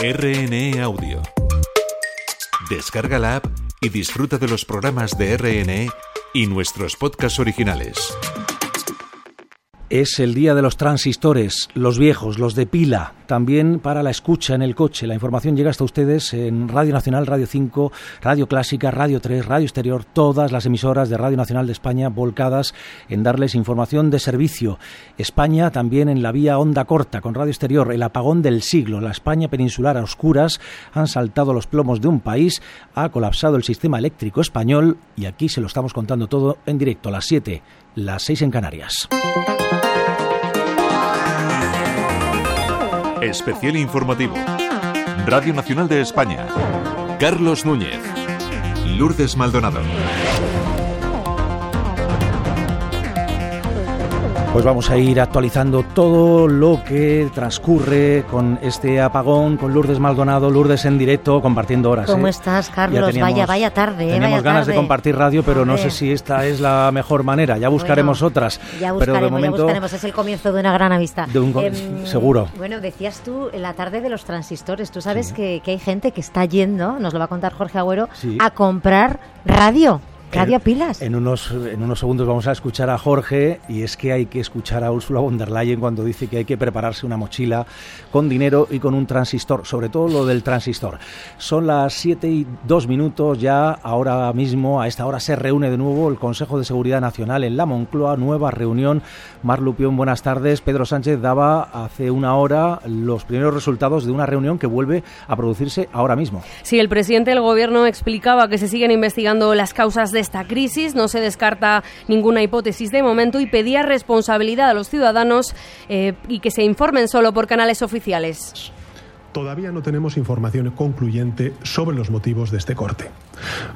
RNE Audio. Descarga la app y disfruta de los programas de RNE y nuestros podcasts originales. Es el día de los transistores, los viejos, los de pila, también para la escucha en el coche. La información llega hasta ustedes en Radio Nacional, Radio 5, Radio Clásica, Radio 3, Radio Exterior, todas las emisoras de Radio Nacional de España volcadas en darles información de servicio. España también en la vía onda corta con Radio Exterior, el apagón del siglo, la España peninsular a oscuras, han saltado los plomos de un país, ha colapsado el sistema eléctrico español y aquí se lo estamos contando todo en directo a las 7, las 6 en Canarias. Especial informativo. Radio Nacional de España. Carlos Núñez. Lourdes Maldonado. Pues vamos a ir actualizando todo lo que transcurre con este apagón, con Lourdes Maldonado, Lourdes en directo, compartiendo horas. ¿Cómo ¿eh? estás, Carlos? vaya, vaya tarde. ¿eh? Tenemos vaya ganas tarde. de compartir radio, pero no sé si esta es la mejor manera. Ya buscaremos Bueno, otras. Ya pero de buscaremos, momento, ya buscaremos. Es el comienzo de una gran amistad. De un co- Em, seguro. Bueno, decías tú en la tarde de los transistores. Tú sabes que, que hay gente que está yendo, nos lo va a contar Jorge Agüero, Sí. a comprar radio. Radio pilas. En unos, en unos segundos vamos a escuchar a Jorge y es que hay que escuchar a Ursula von der Leyen cuando dice que hay que prepararse una mochila con dinero y con un transistor, sobre todo lo del transistor. Son las 7 y 2 minutos ya, ahora mismo, a esta hora se reúne de nuevo el Consejo de Seguridad Nacional en la Moncloa, nueva reunión. Mar Lupión, buenas tardes. Pedro Sánchez daba hace una hora los primeros resultados de una reunión que vuelve a producirse ahora mismo. Sí, el presidente del Gobierno explicaba que se siguen investigando las causas de esta crisis, no se descarta ninguna hipótesis de momento y pedía responsabilidad a los ciudadanos eh, y que se informen solo por canales oficiales. Todavía no tenemos información concluyente sobre los motivos de este corte.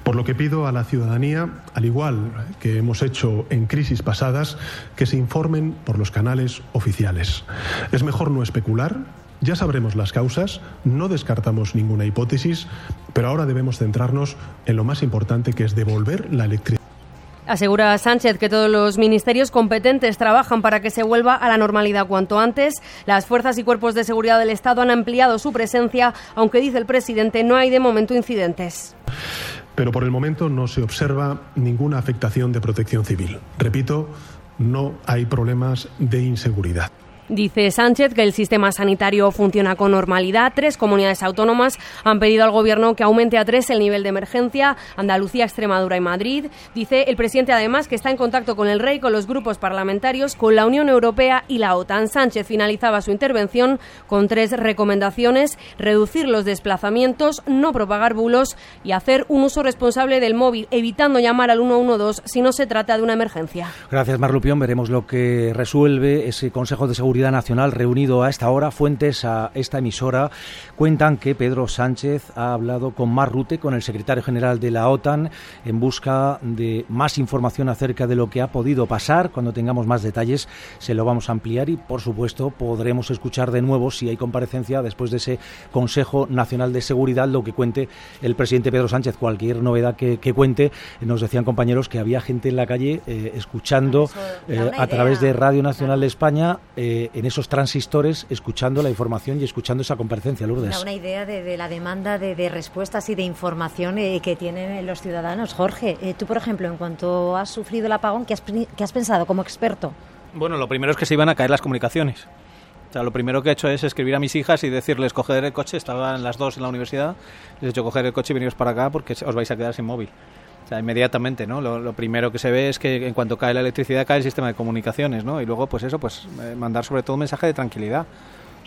Por lo que pido a la ciudadanía, al igual que hemos hecho en crisis pasadas, que se informen por los canales oficiales. Es mejor no especular. Ya sabremos las causas, no descartamos ninguna hipótesis, pero ahora debemos centrarnos en lo más importante que es devolver la electricidad. Asegura Sánchez que todos los ministerios competentes trabajan para que se vuelva a la normalidad cuanto antes. Las fuerzas y cuerpos de seguridad del Estado han ampliado su presencia, aunque dice el presidente no hay de momento incidentes. Pero por el momento no se observa ninguna afectación de protección civil. Repito, no hay problemas de inseguridad. Dice Sánchez que el sistema sanitario funciona con normalidad. Tres comunidades autónomas han pedido al Gobierno que aumente a tres el nivel de emergencia, Andalucía, Extremadura y Madrid. Dice el presidente además que está en contacto con el Rey, con los grupos parlamentarios, con la Unión Europea y la OTAN. Sánchez finalizaba su intervención con tres recomendaciones. Reducir los desplazamientos, no propagar bulos y hacer un uso responsable del móvil, evitando llamar al 112 si no se trata de una emergencia. Gracias, Marlupión. Veremos lo que resuelve ese Consejo de Seguridad Nacional reunido a esta hora. Fuentes a esta emisora cuentan que Pedro Sánchez ha hablado con Mark Rutte, con el secretario general de la OTAN, en busca de más información acerca de lo que ha podido pasar. Cuando tengamos más detalles, se lo vamos a ampliar y, por supuesto, podremos escuchar de nuevo, si hay comparecencia, después de ese Consejo Nacional de Seguridad, lo que cuente el presidente Pedro Sánchez. Cualquier novedad que, que cuente, nos decían compañeros que había gente en la calle eh, escuchando eh, a través de Radio Nacional de España eh, en esos transistores, escuchando la información y escuchando esa comparecencia, Lourdes. Da una idea de, de la demanda de, de respuestas y de información eh, que tienen los ciudadanos. Jorge, eh, tú, por ejemplo, en cuanto has sufrido el apagón, ¿qué has, pri- qué has pensado como experto? Bueno, lo primero es que se iban a caer las comunicaciones. O sea, lo primero que he hecho es escribir a mis hijas y decirles coger el coche, estaban las dos en la universidad, les he dicho coger el coche y veniros para acá porque os vais a quedar sin móvil. O sea, inmediatamente, ¿no? Lo, lo primero que se ve es que en cuanto cae la electricidad cae el sistema de comunicaciones, ¿no? Y luego, pues eso, pues eh, mandar sobre todo un mensaje de tranquilidad.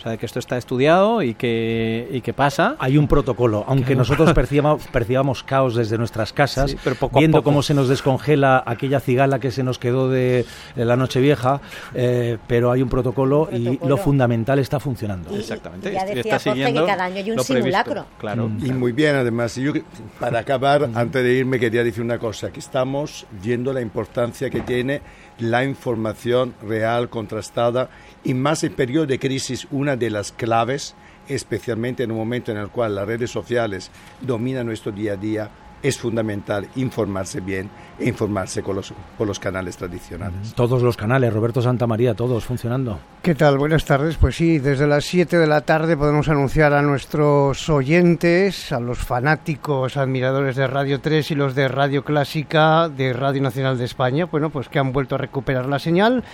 Sea, de que esto está estudiado y que, y que pasa. Hay un protocolo, aunque nosotros percibamos, percibamos caos desde nuestras casas, Sí, pero poco viendo poco. cómo se nos descongela aquella cigala que se nos quedó de, de la Nochevieja, eh, pero hay un protocolo, y Protocolo. lo fundamental está funcionando. Y- Exactamente. y ya y decía está Jorge que siguiendo cada año hay un lo previsto. simulacro. Claro. Mm. Y muy bien, además. Y Yo, para acabar, antes de irme, quería decir una cosa, que estamos viendo la importancia que tiene la información real, contrastada, y más en periodo de crisis, una de las claves, especialmente en un momento en el cual las redes sociales dominan nuestro día a día, es fundamental informarse bien e informarse con los, con los canales tradicionales. Todos los canales, Roberto Santamaría, todos funcionando. ¿Qué tal? Buenas tardes. Pues sí, desde las 7 de la tarde podemos anunciar a nuestros oyentes, a los fanáticos, admiradores de Radio 3 y los de Radio Clásica de Radio Nacional de España, bueno, pues que han vuelto a recuperar la señal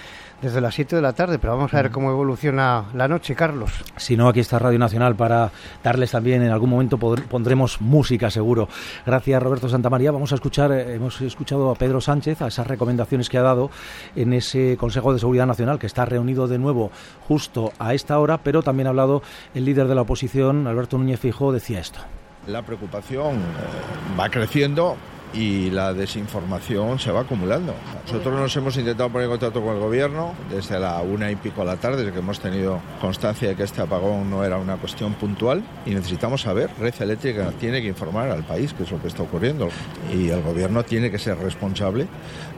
desde las 7 de la tarde, pero vamos a ver cómo evoluciona la noche, Carlos. Si no, aquí está Radio Nacional para darles también, en algún momento pondremos música seguro. Gracias Roberto Santamaría. Vamos a escuchar, eh, hemos escuchado a Pedro Sánchez, a esas recomendaciones que ha dado en ese Consejo de Seguridad Nacional, que está reunido de nuevo justo a esta hora, pero también ha hablado el líder de la oposición, Alberto Núñez Fijo, decía esto. La preocupación eh, va creciendo y la desinformación se va acumulando. Nosotros nos hemos intentado poner en contacto con el gobierno desde la una y pico de la tarde, desde que hemos tenido constancia de que este apagón no era una cuestión puntual y necesitamos saber, Red Eléctrica tiene que informar al país qué es lo que está ocurriendo y el gobierno tiene que ser responsable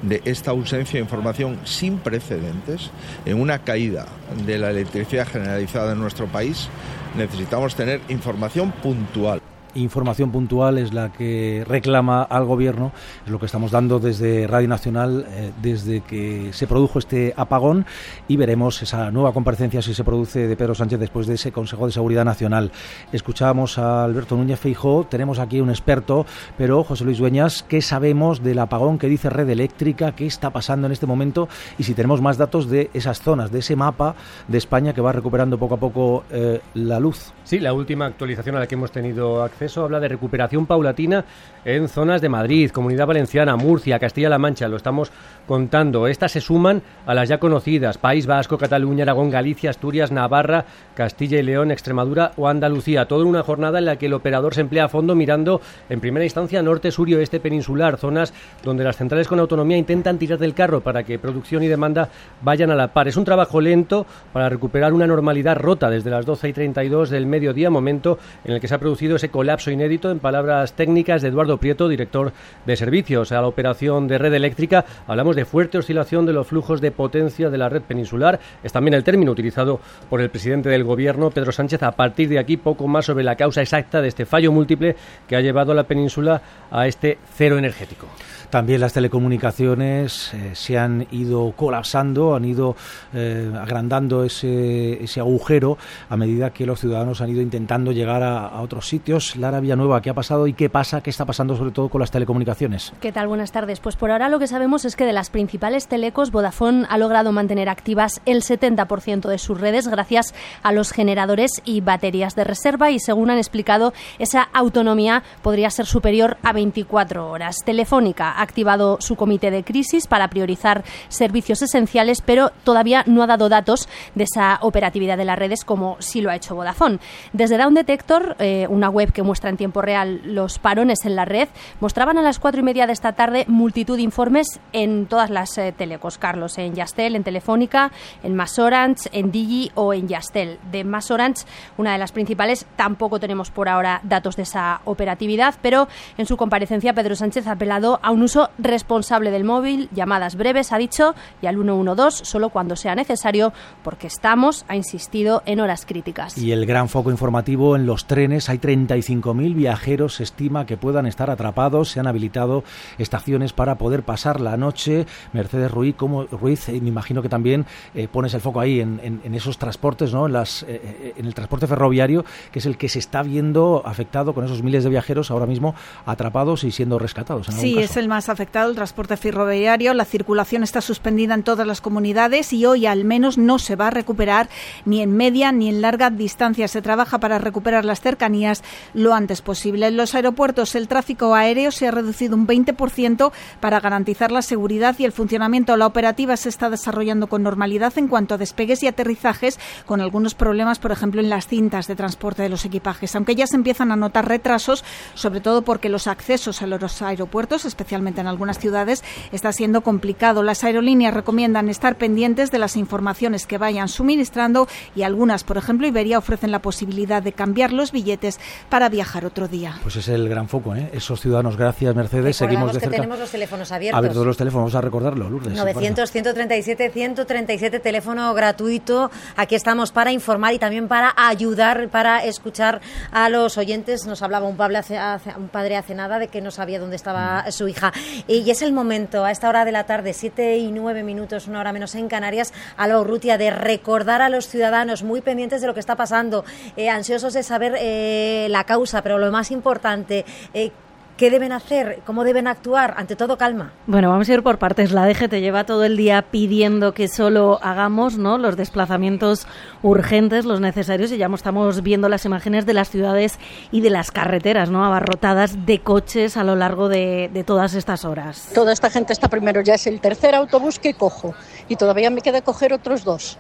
de esta ausencia de información sin precedentes en una caída de la electricidad generalizada en nuestro país. Necesitamos tener información puntual información puntual es la que reclama al gobierno, es lo que estamos dando desde Radio Nacional eh, desde que se produjo este apagón y veremos esa nueva comparecencia si se produce de Pedro Sánchez después de ese Consejo de Seguridad Nacional. Escuchábamos a Alberto Núñez Feijó, tenemos aquí un experto, pero José Luis Dueñas, ¿qué sabemos del apagón que dice Red Eléctrica? ¿Qué está pasando en este momento? Y si tenemos más datos de esas zonas, de ese mapa de España que va recuperando poco a poco eh, la luz. Sí, la última actualización a la que hemos tenido acceso habla de recuperación paulatina en zonas de Madrid, Comunidad Valenciana, Murcia, Castilla-La Mancha. Lo estamos contando. Estas se suman a las ya conocidas: País Vasco, Cataluña, Aragón, Galicia, Asturias, Navarra, Castilla y León, Extremadura o Andalucía. Todo en una jornada en la que el operador se emplea a fondo mirando en primera instancia norte, sur y oeste peninsular, zonas donde las centrales con autonomía intentan tirar del carro para que producción y demanda vayan a la par. Es un trabajo lento para recuperar una normalidad rota desde las 12 y 32 del mediodía, momento en el que se ha producido ese colapso inédito, en palabras técnicas de Eduardo Prieto, director de servicios a la operación de red eléctrica. Hablamos de fuerte oscilación de los flujos de potencia de la red peninsular. Es también el término utilizado por el presidente del gobierno, Pedro Sánchez. A partir de aquí, poco más sobre la causa exacta de este fallo múltiple que ha llevado a la península a este cero energético. También las telecomunicaciones eh, se han ido colapsando, han ido eh, agrandando ese, ese, agujero a medida que los ciudadanos han ido intentando llegar a, a, otros sitios. Lara Villanueva, ¿qué ha pasado y qué pasa? ¿Qué está pasando sobre todo con las telecomunicaciones? ¿Qué tal? Buenas tardes. Pues por ahora lo que sabemos es que de las principales telecos, Vodafone ha logrado mantener activas el 70% de sus redes gracias a los generadores y baterías de reserva y según han explicado, esa autonomía podría ser superior a 24 horas. Telefónica activado su comité de crisis para priorizar servicios esenciales, pero todavía no ha dado datos de esa operatividad de las redes como sí lo ha hecho Vodafone. Desde Down Detector, eh, una web que muestra en tiempo real los parones en la red, mostraban a las cuatro y media de esta tarde multitud de informes en todas las eh, telecos, Carlos, en Yastel, en Telefónica, en Más Orange, en Digi o en Yastel. De Más Orange, una de las principales, tampoco tenemos por ahora datos de esa operatividad, pero en su comparecencia Pedro Sánchez ha apelado a un uso responsable del móvil, llamadas breves, ha dicho, y al 112 solo cuando sea necesario, porque estamos, ha insistido, en horas críticas. Y el gran foco informativo en los trenes, hay 35.000 viajeros, se estima que puedan estar atrapados, se han habilitado estaciones para poder pasar la noche. Mercedes Ruiz, como Ruiz, eh, me imagino que también eh, pones el foco ahí en, esos transportes, ¿no? En, las, eh, en el transporte ferroviario, que es el que se está viendo afectado con esos miles de viajeros ahora mismo atrapados y siendo rescatados. sí, es el más afectado el transporte ferroviario. La circulación está suspendida en todas las comunidades y hoy al menos no se va a recuperar ni en media ni en larga distancia. Se trabaja para recuperar las cercanías lo antes posible. En los aeropuertos el tráfico aéreo se ha reducido un 20% para garantizar la seguridad y el funcionamiento. La operativa se está desarrollando con normalidad en cuanto a despegues y aterrizajes, con algunos problemas, por ejemplo, en las cintas de transporte de los equipajes, aunque ya se empiezan a notar retrasos, sobre todo porque los accesos a los aeropuertos, especialmente especialmente en algunas ciudades, está siendo complicado. Las aerolíneas recomiendan estar pendientes de las informaciones que vayan suministrando y algunas, por ejemplo, Iberia, ofrecen la posibilidad de cambiar los billetes para viajar otro día. Pues es el gran foco, ¿eh? Esos ciudadanos, gracias Mercedes, seguimos de que cerca. tenemos los teléfonos abiertos. todos los teléfonos, vamos a recordarlo, Lourdes. 900, 137, 137, teléfono gratuito. Aquí estamos para informar y también para ayudar, para escuchar a los oyentes. Nos hablaba un, hace, un padre hace nada de que no sabía dónde estaba mm. su hija. Y es el momento, a esta hora de la tarde, 7 y 9 minutos, una hora menos en Canarias, a la Urrutia, de recordar a los ciudadanos muy pendientes de lo que está pasando, eh, ansiosos de saber eh, la causa, pero lo más importante, eh, ¿Qué deben hacer? ¿Cómo deben actuar? Ante todo, calma. Bueno, vamos a ir por partes. La DGT lleva todo el día pidiendo que solo hagamos ¿no? los desplazamientos urgentes, los necesarios, y ya estamos viendo las imágenes de las ciudades y de las carreteras ¿no? abarrotadas de coches a lo largo de, de todas estas horas. Toda esta gente está primero, ya es el tercer autobús que cojo, y todavía me queda coger otros dos.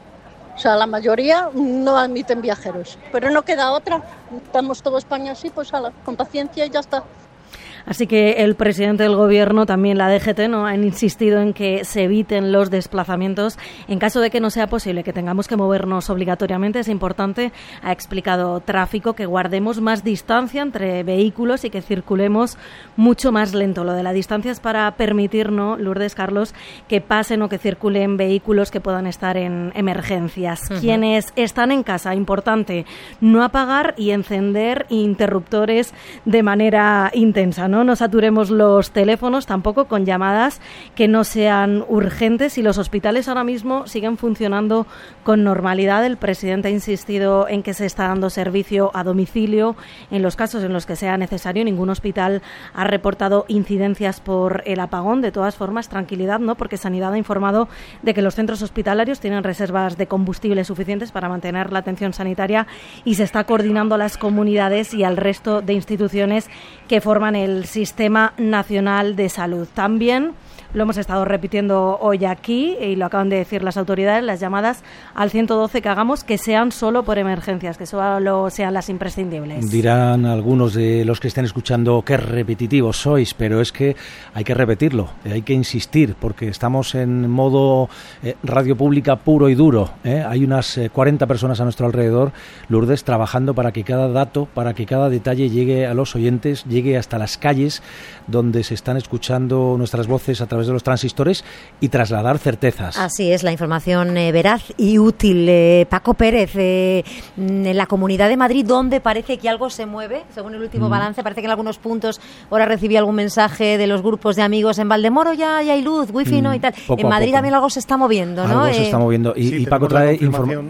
O sea, la mayoría no admiten viajeros, pero no queda otra. Estamos todo España así, pues con paciencia y ya está. Así que el presidente del Gobierno, también la DGT, ¿no? han insistido en que se eviten los desplazamientos en caso de que no sea posible que tengamos que movernos obligatoriamente. Es importante, ha explicado Tráfico, que guardemos más distancia entre vehículos y que circulemos mucho más lento. Lo de la distancia es para permitirnos, Lourdes Carlos, que pasen o que circulen vehículos que puedan estar en emergencias. Quienes están en casa, importante, no apagar y encender interruptores de manera intensa no nos saturemos los teléfonos tampoco con llamadas que no sean urgentes y los hospitales ahora mismo siguen funcionando con normalidad. El presidente ha insistido en que se está dando servicio a domicilio en los casos en los que sea necesario. Ningún hospital ha reportado incidencias por el apagón. De todas formas, tranquilidad, ¿no? Porque Sanidad ha informado de que los centros hospitalarios tienen reservas de combustible suficientes para mantener la atención sanitaria y se está coordinando a las comunidades y al resto de instituciones que forman el Sistema Nacional de Salud. También lo hemos estado repitiendo hoy aquí y lo acaban de decir las autoridades, las llamadas al 112 que hagamos que sean solo por emergencias, que solo sean las imprescindibles. Dirán algunos de los que estén escuchando qué repetitivos sois, pero es que hay que repetirlo, hay que insistir, porque estamos en modo eh, radio pública puro y duro. ¿eh? Hay unas 40 eh, personas a nuestro alrededor, Lourdes, trabajando para que cada dato, para que cada detalle llegue a los oyentes, llegue hasta las calles donde se están escuchando nuestras voces a través de los transistores y trasladar certezas. Así es, la información eh, veraz y útil. Eh, Paco Pérez, eh, mm, en la Comunidad de Madrid, ¿dónde parece que algo se mueve? Según el último mm. balance, parece que en algunos puntos ahora recibí algún mensaje de los grupos de amigos. En Valdemoro ya, hay luz, wifi no y mm, tal. en Madrid también algo se está moviendo, ¿no? Algo se está moviendo. Y, Paco trae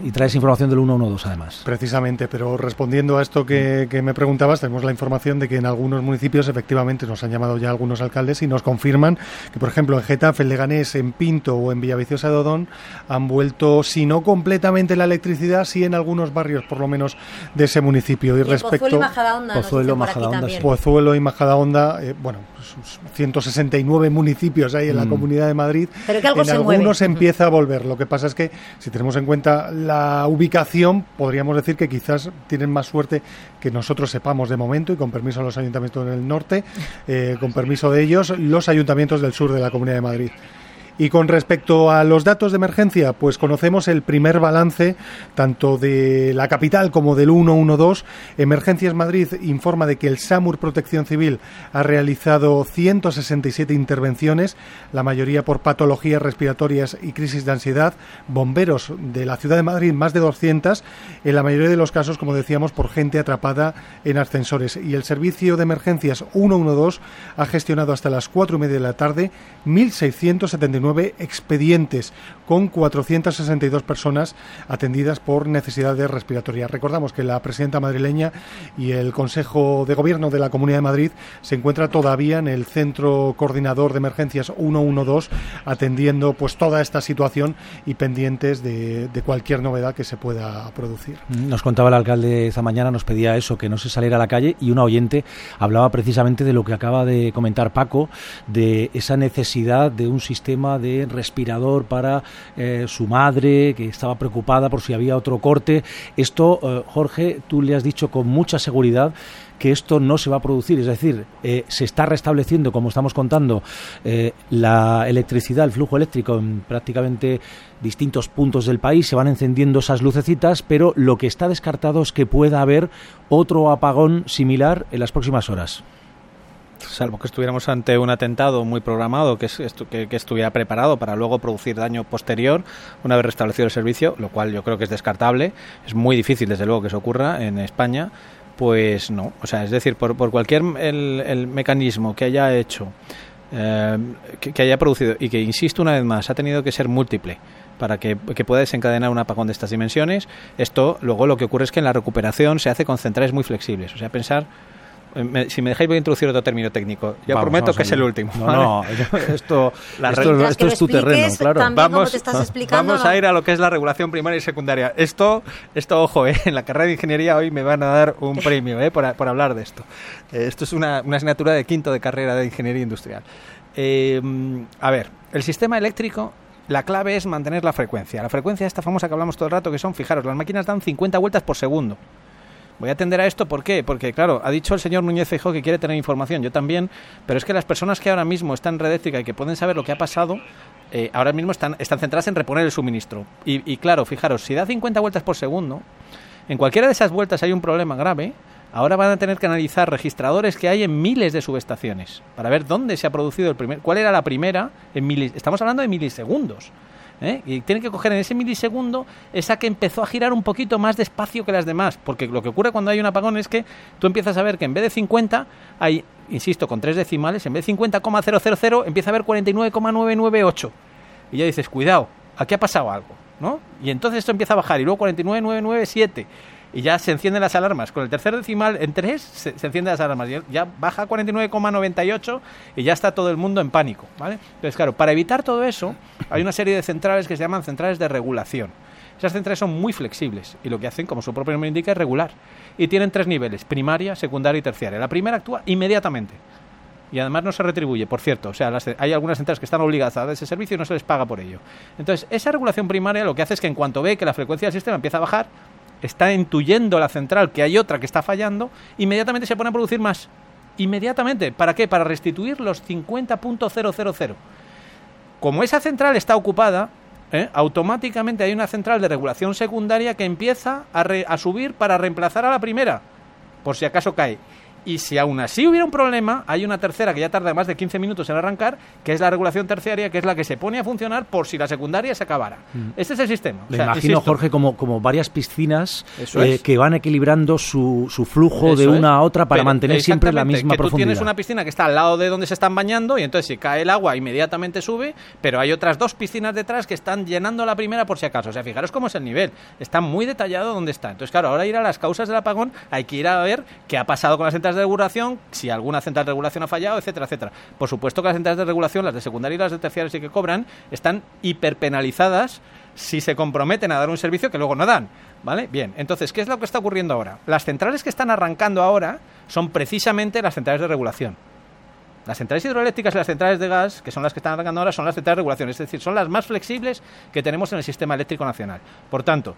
y traes información del 112 además. Precisamente, pero respondiendo a esto que, que me preguntabas, tenemos la información de que en algunos municipios efectivamente nos han llamado ya algunos alcaldes y nos confirman que, por ejemplo, ejemplo, en Getafe, en Leganés, en Pinto o en Villaviciosa de Odón han vuelto, si no completamente la electricidad, sí en algunos barrios, por lo menos, de ese municipio. Y, respecto Pozuelo y Majadahonda. Pozuelo, Majadahonda, Pozuelo y Majadahonda, eh, bueno, 169 municipios hay en la mm. Comunidad de Madrid. Pero que algo en algunos empieza a volver. Lo que pasa es que, si tenemos en cuenta la ubicación, podríamos decir que quizás tienen más suerte que nosotros sepamos de momento y con permiso de los ayuntamientos del norte, eh, con permiso de ellos, los ayuntamientos del sur de la Comunidad de Madrid. Y con respecto a los datos de emergencia, pues conocemos el primer balance tanto de la capital como del 112. Emergencias Madrid informa de que el SAMUR Protección Civil ha realizado 167 intervenciones, la mayoría por patologías respiratorias y crisis de ansiedad. Bomberos de la ciudad de Madrid, más de 200, en la mayoría de los casos, como decíamos, por gente atrapada en ascensores. Y el servicio de emergencias 112 ha gestionado hasta las 4 y media de la tarde 1.679 expedientes con 462 personas atendidas por necesidades respiratorias. Recordamos que la presidenta madrileña y el Consejo de Gobierno de la Comunidad de Madrid se encuentra todavía en el Centro Coordinador de Emergencias 112 atendiendo pues toda esta situación y pendientes de, cualquier novedad que se pueda producir. Nos contaba el alcalde esta mañana, nos pedía eso, que no se saliera a la calle y una oyente hablaba precisamente de lo que acaba de comentar Paco, de esa necesidad de un sistema de respirador para eh, su madre, que estaba preocupada por si había otro corte. Esto, eh, Jorge, tú le has dicho con mucha seguridad que esto no se va a producir. Es decir, eh, se está restableciendo, como estamos contando, la electricidad, el flujo eléctrico en prácticamente distintos puntos del país, se van encendiendo esas lucecitas, pero lo que está descartado es que pueda haber otro apagón similar en las próximas horas salvo que estuviéramos ante un atentado muy programado que, que, que, estuviera preparado para luego producir daño posterior una vez restablecido el servicio, lo cual yo creo que es descartable. Es muy difícil, desde luego, que eso ocurra en España. Pues no, o sea, es decir, por, por cualquier el, el mecanismo que haya hecho, eh, que, que, haya producido y que, insisto una vez más, ha tenido que ser múltiple para que, que, pueda desencadenar un apagón de estas dimensiones, esto luego lo que ocurre es que en la recuperación se hace con centrales muy flexibles, o sea, pensar me, si me dejáis voy a introducir otro término técnico. Ya vamos, prometo vamos que es el último. No, no, esto, la esto, esto es tu terreno, claro. Vamos, vamos a ir a lo que es la regulación primaria y secundaria. Esto, esto ojo, eh, en la carrera de ingeniería hoy me van a dar un premio eh, por, por hablar de esto. Eh, esto es una, una, asignatura de quinto de carrera de ingeniería industrial. Eh, a ver, el sistema eléctrico la clave es mantener la frecuencia. La frecuencia esta famosa que hablamos todo el rato, que son, fijaros, las máquinas dan 50 vueltas por segundo. Voy a atender a esto, ¿por qué? Porque, claro, ha dicho el señor Núñez Feijóo que quiere tener información, yo también, pero es que las personas que ahora mismo están en red y que pueden saber lo que ha pasado, eh, ahora mismo están, están centradas en reponer el suministro. Y, y claro, fijaros, si da 50 vueltas por segundo, en cualquiera de esas vueltas hay un problema grave, ahora van a tener que analizar registradores que hay en miles de subestaciones para ver dónde se ha producido el primer, cuál era la primera en milis, estamos hablando de milisegundos. ¿Eh? y tienen que coger en ese milisegundo esa que empezó a girar un poquito más despacio que las demás, porque lo que ocurre cuando hay un apagón es que tú empiezas a ver que en vez de 50 hay, insisto, con tres decimales, en vez de 50,000 empieza a haber 49,998. Y ya dices, cuidado, aquí ha pasado algo, ¿no? Y entonces esto empieza a bajar y luego 49,997 y ya se encienden las alarmas. Con el tercer decimal en 3 se, se encienden las alarmas. Ya, baja a 49,98 y ya está todo el mundo en pánico. ¿vale? Entonces, claro, para evitar todo eso, hay una serie de centrales que se llaman centrales de regulación. Esas centrales son muy flexibles y lo que hacen, como su propio nombre indica, es regular. Y tienen tres niveles, primaria, secundaria y terciaria. La primera actúa inmediatamente y además no se retribuye, por cierto. O sea, hay algunas centrales que están obligadas a dar ese servicio y no se les paga por ello. Entonces, esa regulación primaria lo que hace es que en cuanto ve que la frecuencia del sistema empieza a bajar, está intuyendo la central que hay otra que está fallando, inmediatamente se pone a producir más. Inmediatamente. ¿Para qué? Para restituir los 50.000. Como esa central está ocupada, ¿eh? automáticamente hay una central de regulación secundaria que empieza a, re, a subir para reemplazar a la primera, por si acaso cae. Y si aún así hubiera un problema, hay una tercera que ya tarda más de 15 minutos en arrancar, que es la regulación terciaria, que es la que se pone a funcionar por si la secundaria se acabara. Mm. Este es el sistema. Le o sea, imagino, insisto, Jorge, como, como varias piscinas eh, que van equilibrando su, su flujo Eso de una es. a otra para Pero mantener siempre la misma que profundidad. Tú tienes una piscina que está al lado de donde se están bañando y entonces si cae el agua inmediatamente sube, pero hay otras dos piscinas detrás que están llenando la primera por si acaso. O sea, fijaros cómo es el nivel. Está muy detallado dónde está. Entonces, claro, ahora ir a las causas del apagón hay que ir a ver qué ha pasado con las de regulación, si alguna central de regulación ha fallado, etcétera, etcétera. Por supuesto que las centrales de regulación, las de secundaria y las de terciaria sí que cobran, están hiperpenalizadas si se comprometen a dar un servicio que luego no dan. ¿Vale? Bien, entonces, ¿qué es lo que está ocurriendo ahora? Las centrales que están arrancando ahora son precisamente las centrales de regulación. Las centrales hidroeléctricas y las centrales de gas, que son las que están arrancando ahora, son las centrales de regulación, es decir, son las más flexibles que tenemos en el sistema eléctrico nacional. Por tanto,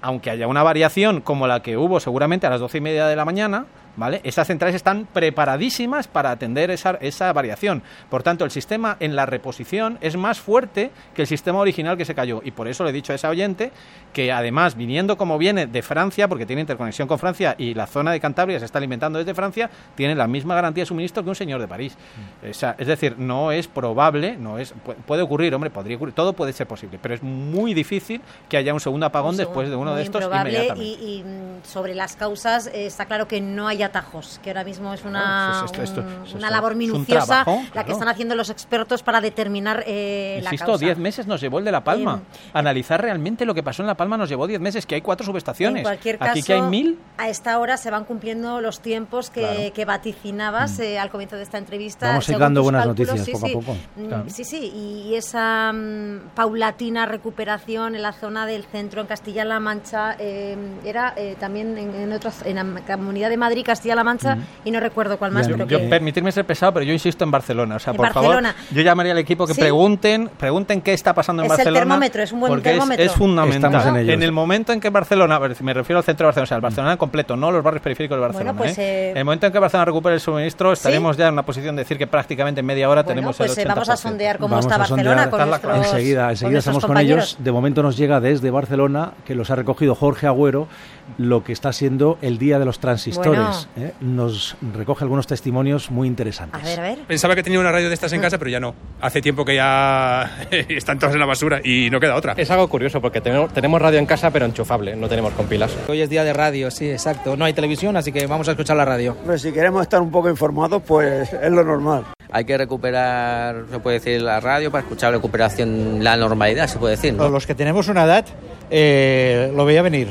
aunque haya una variación como la que hubo seguramente a las doce y media de la mañana, ¿vale? Esas centrales están preparadísimas para atender esa, esa variación. Por tanto, el sistema en la reposición es más fuerte que el sistema original que se cayó. Y por eso le he dicho a esa oyente que además, viniendo como viene de Francia, porque tiene interconexión con Francia y la zona de Cantabria se está alimentando desde Francia, tiene la misma garantía de suministro que un señor de París. Mm. O sea, es decir, no es probable, no es puede ocurrir, hombre, podría ocurrir, todo puede ser posible, pero es muy difícil que haya un segundo apagón un después de uno de estos inmediatamente. Y, y, sobre las causas, eh, está claro que no hay atajos, que ahora mismo es una, esto, esto, un, una labor minuciosa trabajo, la claro. que están haciendo los expertos para determinar eh, Insisto, la causa. 10 meses nos llevó el de La Palma. Eh, Analizar realmente lo que pasó en La Palma nos llevó 10 meses, que hay cuatro subestaciones. En cualquier caso, Aquí que hay mil. a esta hora se van cumpliendo los tiempos que, Claro. que vaticinabas Mm. eh, al comienzo de esta entrevista. Vamos a ir dando buenas cálculos, noticias sí, poco a poco. Mm, Claro. Sí, sí, y esa mm, paulatina recuperación en la zona del centro, en Castilla-La Mancha, eh, era eh, también en, en otras, en la Comunidad de Madrid Castilla-La Mancha y no recuerdo cuál más. Yo, pero yo que- permitirme ser pesado, pero yo insisto en Barcelona. O sea, En por Barcelona. favor, yo llamaría al equipo que Sí. pregunten, pregunten qué está pasando en Es el Barcelona. termómetro, es un buen porque es- termómetro. Es, fundamental. Estamos en ello. el momento en que Barcelona, me refiero al centro de Barcelona, o sea, el Barcelona completo, no los barrios periféricos de Barcelona. Bueno, pues, ¿eh? eh, En el momento en que Barcelona recupere el suministro, estaremos ya en una posición de decir que prácticamente en media hora Bueno, tenemos pues el eh, 80%. vamos a sondear cómo Vamos está a Barcelona con nuestros, enseguida, enseguida estamos con ellos. De momento nos llega desde Barcelona, que los ha recogido Jorge Agüero, lo que está siendo el Día de los Transistores. ¿eh? Nos recoge algunos testimonios muy interesantes. A ver, a ver. Pensaba que tenía una radio de estas en casa, pero ya no. Hace tiempo que ya están todas en la basura y no queda otra. Es algo curioso porque tenemos, radio en casa pero enchufable, no tenemos con pilas. Hoy es día de radio, sí, exacto. No hay televisión, así que vamos a escuchar la radio. Hombre, si queremos estar un poco informados, pues es lo normal. Hay que recuperar, se puede decir, la radio para escuchar la recuperación, la normalidad, se puede decir. ¿no? Los que tenemos una edad, eh, lo veía venir.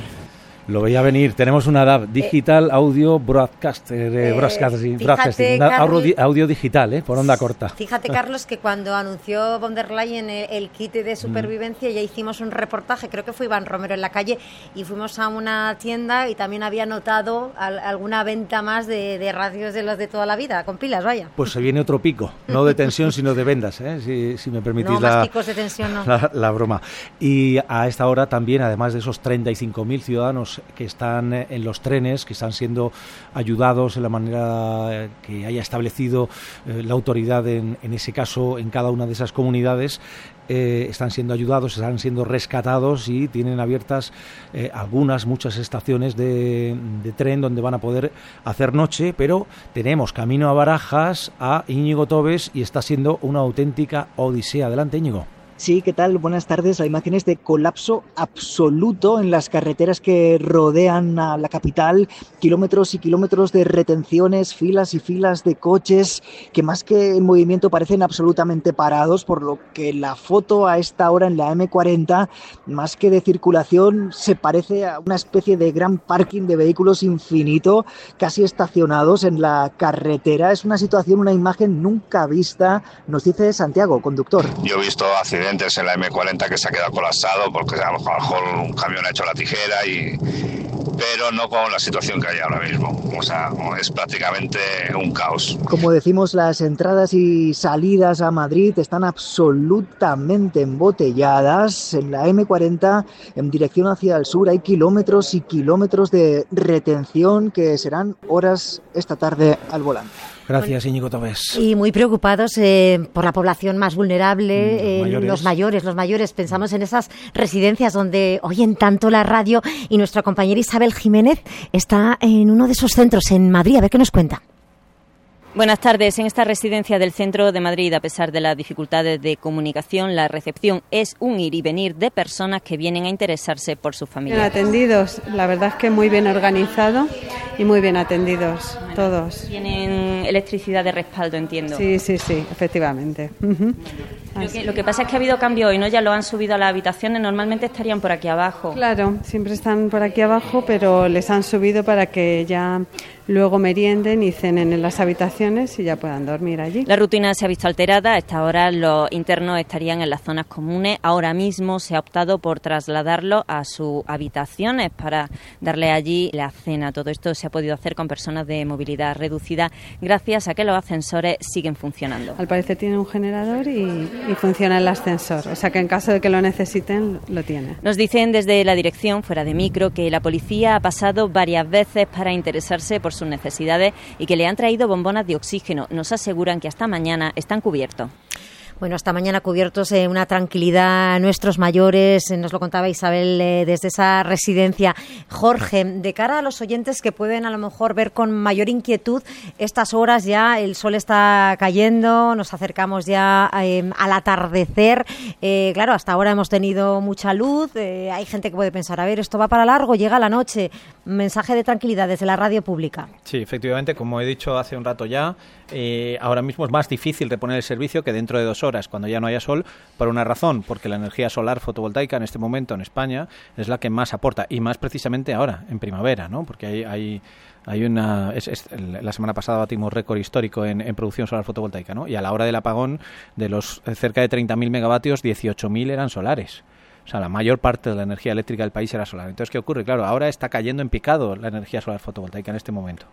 Lo veía venir. Tenemos una DAB, Digital Audio Broadcaster, eh, eh, broadcasting, Carlos- audio, digital, eh, por onda corta. Fíjate, Carlos, que cuando anunció von der Leyen el, el kit de supervivencia, ya hicimos un reportaje, creo que fue Iván Romero en la calle, y fuimos a una tienda y también había notado al- alguna venta más de, de radios de los de toda la vida, con pilas, vaya. Pues se viene otro pico, no de tensión, sino de vendas, ¿eh? si, si me permitís No, la, más picos de tensión, no. la, la broma. Y a esta hora también, además de esos 35.000 ciudadanos que están eh, en los trenes, que están siendo ayudados en la manera eh, que haya establecido eh, la autoridad en, ese caso en cada una de esas comunidades, están siendo ayudados, están siendo rescatados y tienen abiertas algunas, muchas estaciones de, de tren donde van a poder hacer noche, pero tenemos camino a Barajas a Íñigo Tobes y está siendo una auténtica odisea. Adelante, Íñigo. Sí, ¿qué tal? Buenas tardes. La imagen es de colapso absoluto en las carreteras que rodean a la capital. Kilómetros y kilómetros de retenciones, filas y filas de coches que más que en movimiento parecen absolutamente parados, por lo que la foto a esta hora en la M40, más que de circulación, se parece a una especie de gran parking de vehículos infinito, casi estacionados en la carretera. Es una situación, una imagen nunca vista, nos dice Santiago, conductor. Yo he visto accidentes en la M40 que se ha quedado colapsado porque a lo mejor un camión ha hecho la tijera y pero no con la situación que hay ahora mismo. O sea, es prácticamente un caos. Como decimos, las entradas y salidas a Madrid están absolutamente embotelladas. En la M40, en dirección hacia el sur, hay kilómetros y kilómetros de retención que serán horas esta tarde al volante. Gracias, Íñigo Tobes. Y muy preocupados eh, por la población más vulnerable, eh, mayores. los mayores, los mayores. Pensamos en esas residencias donde oyen tanto la radio y nuestra compañera Isabel Jiménez está en uno de esos centros en Madrid. A ver qué nos cuenta. Buenas tardes. En esta residencia del centro de Madrid, a pesar de las dificultades de comunicación, la recepción es un ir y venir de personas que vienen a interesarse por su Bien familia. atendidos, la verdad es que muy bien organizado y muy bien atendidos todos. Tienen electricidad de respaldo, entiendo. Sí, sí, sí, efectivamente. Ujú. Lo que, lo que pasa es que ha habido cambio hoy, ¿no? Ya lo han subido a las habitaciones, normalmente estarían por aquí abajo. Claro, siempre están por aquí abajo, pero les han subido para que ya luego merienden y cenen en las habitaciones y ya puedan dormir allí. La rutina se ha visto alterada. A esta hora los internos estarían en las zonas comunes. Ahora mismo se ha optado por trasladarlo a sus habitaciones para darle allí la cena. Todo esto se ha podido hacer con personas de movilidad reducida gracias a que los ascensores siguen funcionando. Al parecer tiene un generador y, y funciona el ascensor, o sea que en caso de que lo necesiten, lo tiene. Nos dicen desde la dirección, fuera de micro, que la policía ha pasado varias veces para interesarse por sus necesidades y que le han traído bombonas de oxígeno. Nos aseguran que hasta mañana están cubiertos. Bueno, hasta mañana cubiertos, eh, una tranquilidad, nuestros mayores, eh, nos lo contaba Isabel eh, desde esa residencia. Jorge, de cara a los oyentes que pueden a lo mejor ver con mayor inquietud estas horas ya, el sol está cayendo, nos acercamos ya eh, al atardecer. Eh, claro, hasta ahora hemos tenido mucha luz, hay gente que puede pensar, a ver, esto va para largo, llega la noche. Mensaje de tranquilidad desde la radio pública. Sí, efectivamente, como he dicho hace un rato ya, ahora mismo es más difícil reponer el servicio que dentro de dos horas, cuando ya no haya sol, por una razón, porque la energía solar fotovoltaica en este momento en España es la que más aporta, y más precisamente ahora, en primavera, ¿no? Porque hay, hay, hay una... la semana pasada batimos récord histórico en, en producción solar fotovoltaica, ¿no? Y a la hora del apagón, de los eh, cerca de 30.000 megavatios, 18.000 eran solares. O sea, la mayor parte de la energía eléctrica del país era solar. Entonces, ¿qué ocurre? Claro, ahora está cayendo en picado la energía solar fotovoltaica en este momento.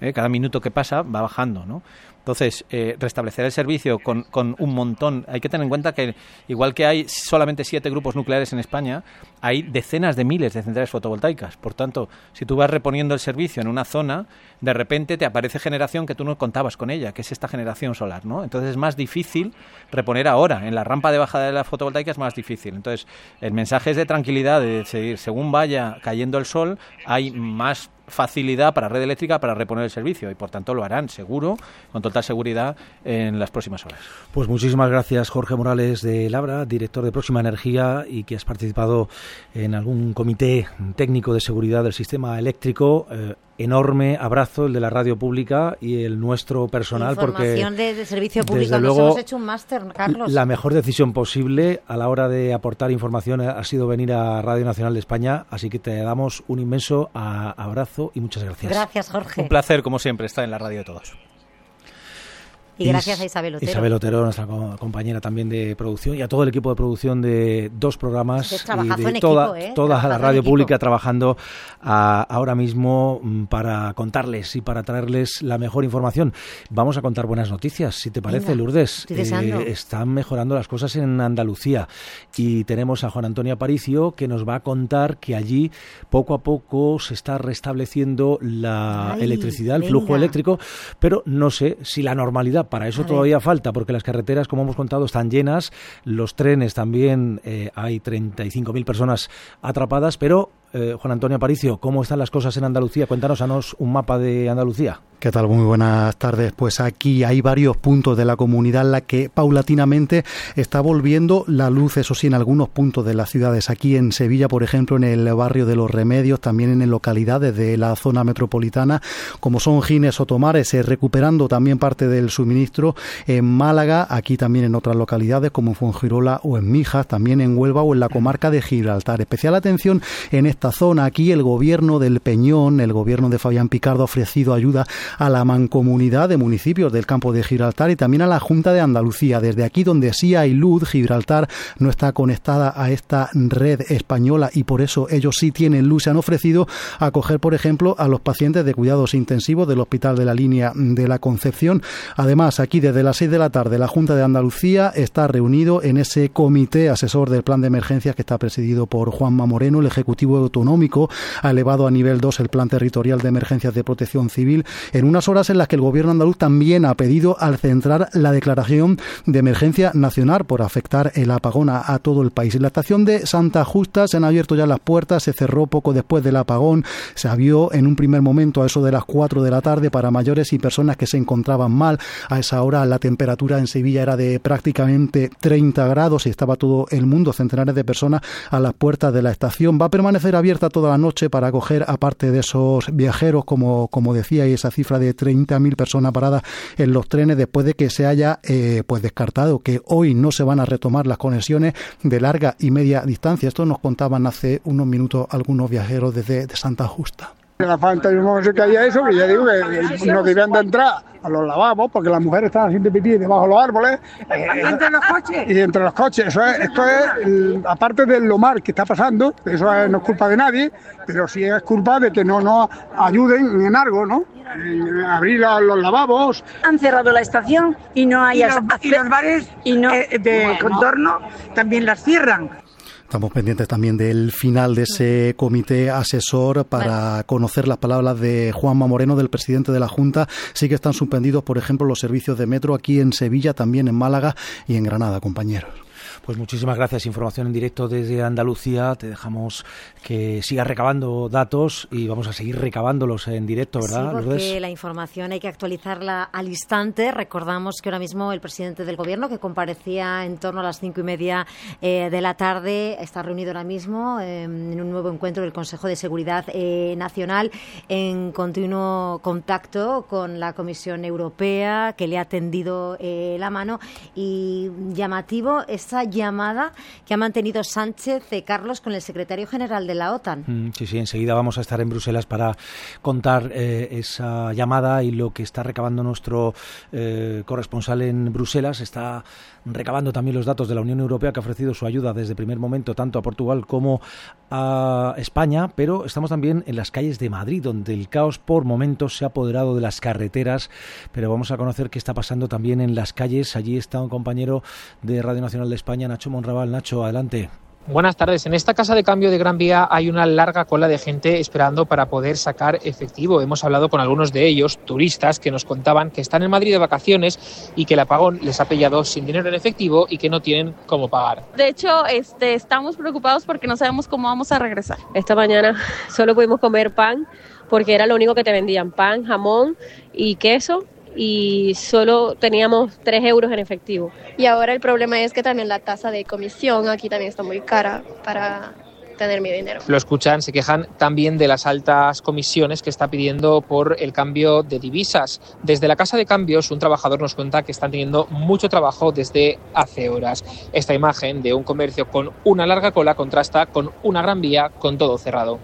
¿eh? Cada minuto que pasa va bajando, ¿no? Entonces, eh, restablecer el servicio con, con, un montón. Hay que tener en cuenta que, igual que hay solamente siete grupos nucleares en España, hay decenas de miles de centrales fotovoltaicas. Por tanto, si tú vas reponiendo el servicio en una zona, de repente te aparece generación que tú no contabas con ella, que es esta generación solar, ¿no? Entonces es más difícil reponer ahora. En la rampa de bajada de la fotovoltaica es más difícil. Entonces, el mensaje es de tranquilidad, de seguir, según vaya cayendo el sol, hay más facilidad para red eléctrica para reponer el servicio y por tanto lo harán seguro, con total seguridad en las próximas horas. Pues muchísimas gracias Jorge Morales de Labra, director de Próxima Energía y que has participado en algún comité técnico de seguridad del sistema eléctrico. Eh, enorme abrazo el de la radio pública y el nuestro personal Información porque de, de servicio público nos hemos hecho un máster Carlos. la mejor decisión posible a la hora de aportar información ha sido venir a Radio Nacional de España así que te damos un inmenso abrazo y muchas gracias. Gracias Jorge. Un placer como siempre estar en la radio de todos y gracias a Isabel Otero. Isabel Otero, nuestra compañera también de producción, y a todo el equipo de producción de dos programas y de toda, ¿eh? toda la radio pública trabajando ahora mismo mm, para contarles y para traerles la mejor información. Vamos a contar buenas noticias, si te parece, Lourdes. Eh, están mejorando las cosas en Andalucía y tenemos a Juan Antonio Aparicio que nos va a contar que allí poco a poco se está restableciendo la electricidad, el flujo eléctrico, pero no sé si la normalidad para eso todavía falta, porque las carreteras, como hemos contado, están llenas, los trenes también, eh, hay 35.000 personas atrapadas, pero eh, Juan Antonio Aparicio, ¿cómo están las cosas en Andalucía? Cuéntanos a un mapa de Andalucía. ¿Qué tal? Muy buenas tardes. Pues aquí hay varios puntos de la comunidad en la que paulatinamente está volviendo la luz, eso sí, en algunos puntos de las ciudades. Aquí en Sevilla, por ejemplo, en el barrio de Los Remedios, también en localidades de la zona metropolitana, como son Gines o Tomares, eh, recuperando también parte del suministro en Málaga, aquí también en otras localidades como en Fuengirola o en Mijas, también en Huelva o en la comarca de Gibraltar. Especial atención en esta zona. Aquí el gobierno del Peñón, el gobierno de Fabián Picardo ha ofrecido ayuda a la mancomunidad de municipios del campo de Gibraltar y también a la Junta de Andalucía. Desde aquí donde sí hay luz, Gibraltar no está conectada a esta red española y por eso ellos sí tienen luz. Se han ofrecido acoger, por ejemplo, a los pacientes de cuidados intensivos del Hospital de la Línea de la Concepción. Además, aquí desde las seis de la tarde la Junta de Andalucía está reunido en ese comité asesor del plan de emergencias que está presidido por Juanma Moreno, el Ejecutivo Autonómico, ha elevado a nivel 2 el plan territorial de emergencias de protección civil en unas horas en las que el gobierno andaluz también ha pedido al centrar la declaración de emergencia nacional por afectar el apagón a, todo el país. La estación de Santa Justa se han abierto ya las puertas, se cerró poco después del apagón, se abrió en un primer momento a eso de las 4 de la tarde para mayores y personas que se encontraban mal. A esa hora la temperatura en Sevilla era de prácticamente 30 grados y estaba todo el mundo, centenares de personas a las puertas de la estación. Va a permanecer abierta toda la noche para acoger, aparte de esos viajeros, como, como decía, y esa cifra de 30.000 personas paradas en los trenes después de que se haya eh, pues descartado que hoy no se van a retomar las conexiones de larga y media distancia. Esto nos contaban hace unos minutos algunos viajeros desde de Santa Justa. La falta de momento que haya eso, que ya digo que no debían de entrar a los lavabos porque las mujeres estaban haciendo pipí debajo de los árboles. Eh, entre los coches. Y entre los coches. Eso es, esto es, aparte de lo mal que está pasando, eso no es culpa de nadie, pero sí es culpa de que no nos ayuden en algo, ¿no? abrir los lavabos. Han cerrado la estación y no hay... Y los, bares y no, eh, de contorno también las cierran. Estamos pendientes también del final de ese comité asesor para conocer las palabras de Juanma Moreno, del presidente de la Junta. Sí que están suspendidos, por ejemplo, los servicios de metro aquí en Sevilla, también en Málaga y en Granada, compañeros. Pues muchísimas gracias. Información en directo desde Andalucía. Te dejamos que sigas recabando datos y vamos a seguir recabándolos en directo, ¿verdad? Sí, porque la información hay que actualizarla al instante. Recordamos que ahora mismo el presidente del Gobierno, que comparecía en torno a las cinco y media eh, de la tarde, está reunido ahora mismo em, en un nuevo encuentro del Consejo de Seguridad eh, Nacional en continuo contacto con la Comisión Europea, que le ha tendido eh, la mano. Y llamativo esa llamada que ha mantenido Sánchez de Carlos con el secretario general de la OTAN. Mm, sí, sí, enseguida vamos a estar en Bruselas para contar eh, esa llamada y lo que está recabando nuestro eh, corresponsal en Bruselas. Está recabando también los datos de la Unión Europea que ha ofrecido su ayuda desde el primer momento tanto a Portugal como a España, pero estamos también en las calles de Madrid, donde el caos por momentos se ha apoderado de las carreteras, pero vamos a conocer qué está pasando también en las calles. Allí está un compañero de Radio Nacional de España, Nacho Monraval. Nacho, adelante. Buenas tardes. En esta casa de cambio de Gran Vía hay una larga cola de gente esperando para poder sacar efectivo. Hemos hablado con algunos de ellos, turistas, que nos contaban que están en Madrid de vacaciones y que el apagón les ha pillado sin dinero en efectivo y que no tienen cómo pagar. De hecho, este, estamos preocupados porque no sabemos cómo vamos a regresar. Esta mañana solo pudimos comer pan porque era lo único que te vendían, pan, jamón y queso y solo teníamos 3 euros en efectivo. Y ahora el problema es que también la tasa de comisión aquí también está muy cara para tener mi dinero. Lo escuchan, se quejan también de las altas comisiones que está pidiendo por el cambio de divisas. Desde la Casa de Cambios, un trabajador nos cuenta que están teniendo mucho trabajo desde hace horas. Esta imagen de un comercio con una larga cola contrasta con una gran vía con todo cerrado.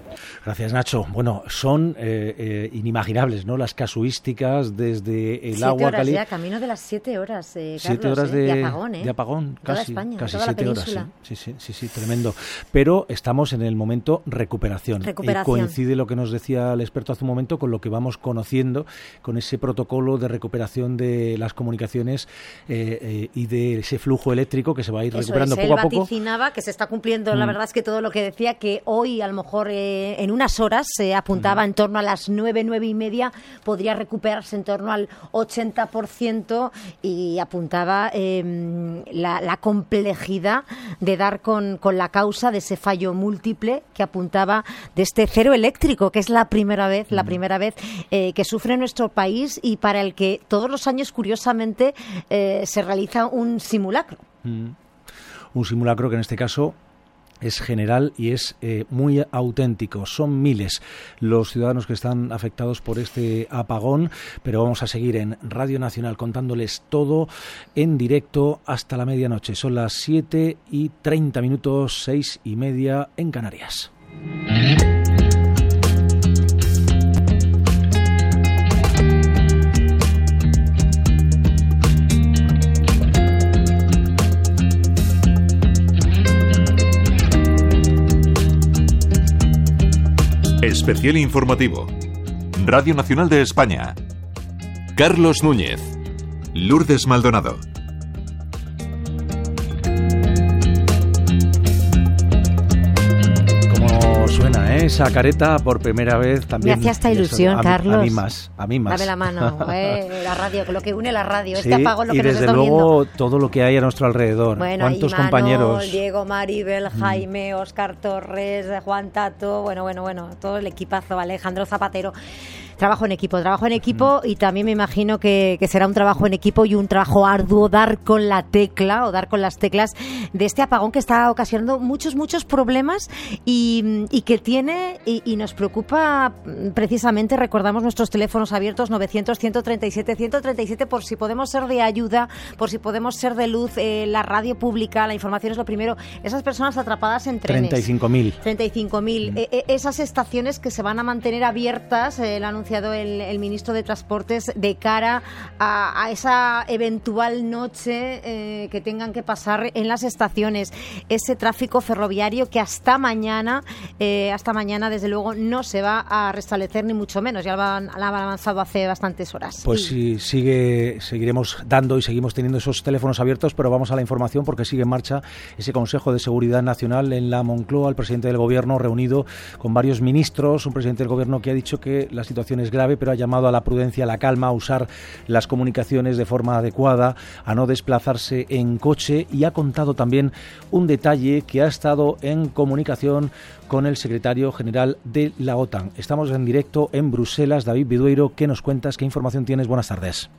Gracias, Nacho. Bueno, son eh, eh, inimaginables, ¿no? Las casuísticas desde el agua horas caliente. ya, camino de las siete horas, eh, Siete horas eh, de, de apagón, ¿eh? de apagón, Toda casi, España, casi siete horas. Sí, sí, sí, sí, tremendo. Pero estamos en el momento recuperación. Recuperación. Y coincide lo que nos decía el experto hace un momento con lo que vamos conociendo, con ese protocolo de recuperación de las comunicaciones eh, eh, y de ese flujo eléctrico que se va a ir Eso recuperando es, poco él a poco. vaticinaba que se está cumpliendo, la Mm. verdad es que todo lo que decía, que hoy a lo mejor eh, en unas horas se apuntaba en torno a las nueve, nueve y media, podría recuperarse en torno al 80% y apuntaba eh, la, la complejidad de dar con, con la causa de ese fallo múltiple que apuntaba de este cero eléctrico, que es la primera vez, la primera vez eh, que sufre nuestro país y para el que todos los años, curiosamente, eh, se realiza un simulacro. Mm. Un simulacro que en este caso es general y es eh, muy auténtico. Son miles los ciudadanos que están afectados por este apagón, pero vamos a seguir en Radio Nacional contándoles todo en directo hasta la medianoche. Son las 7 y 30 minutos, 6 y media en Canarias. Especial informativo. Radio Nacional de España. Carlos Núñez. Lourdes Maldonado. Esa careta por primera vez Me también. hacía esta eso, ilusión, a mí- Carlos. A mí más, a mí más. Dame la mano, eh, la radio, lo que une la radio, Sí, este apagón lo y que nos desde luego todo lo que hay a nuestro alrededor. Bueno, ¿Cuántos Imanol, compañeros? Diego, Maribel, Mm. Jaime, Oscar Torres, Juan Tato, bueno, bueno, bueno, todo el equipazo, Alejandro Zapatero. Trabajo en equipo, trabajo en equipo y también me imagino que, que será un trabajo en equipo y un trabajo arduo dar con la tecla o dar con las teclas de este apagón que está ocasionando muchos, muchos problemas y, y que tiene y, y nos preocupa mm, precisamente, recordamos nuestros teléfonos abiertos 900 137 137 por si podemos ser de ayuda, por si podemos ser de luz, eh, la radio pública, la información es lo primero, esas personas atrapadas en trenes. 35.000. 35.000. Mm. Eh, eh, esas estaciones que se van a mantener abiertas, eh, lo ha el, ministro de Transportes, de cara a, esa eventual noche eh, que tengan que pasar en las estaciones. Ese tráfico ferroviario que hasta mañana, eh, hasta mañana, desde luego, no se va a restablecer ni mucho menos. Ya lo han, avanzado hace bastantes horas. Pues sí, sigue, seguiremos dando y seguimos teniendo esos teléfonos abiertos, pero vamos a la información porque sigue en marcha ese Consejo de Seguridad Nacional en la Moncloa, el presidente del Gobierno reunido con varios ministros, un presidente del Gobierno que ha dicho que la situación es grave, pero ha llamado a la prudencia, a la calma, a usar las comunicaciones de forma adecuada, a no desplazarse en coche y ha contado también un detalle que ha estado en comunicación con el secretario general de la OTAN. Estamos en directo en Bruselas. David Vidueiro, ¿qué nos cuentas? ¿Qué información tienes? Buenas tardes.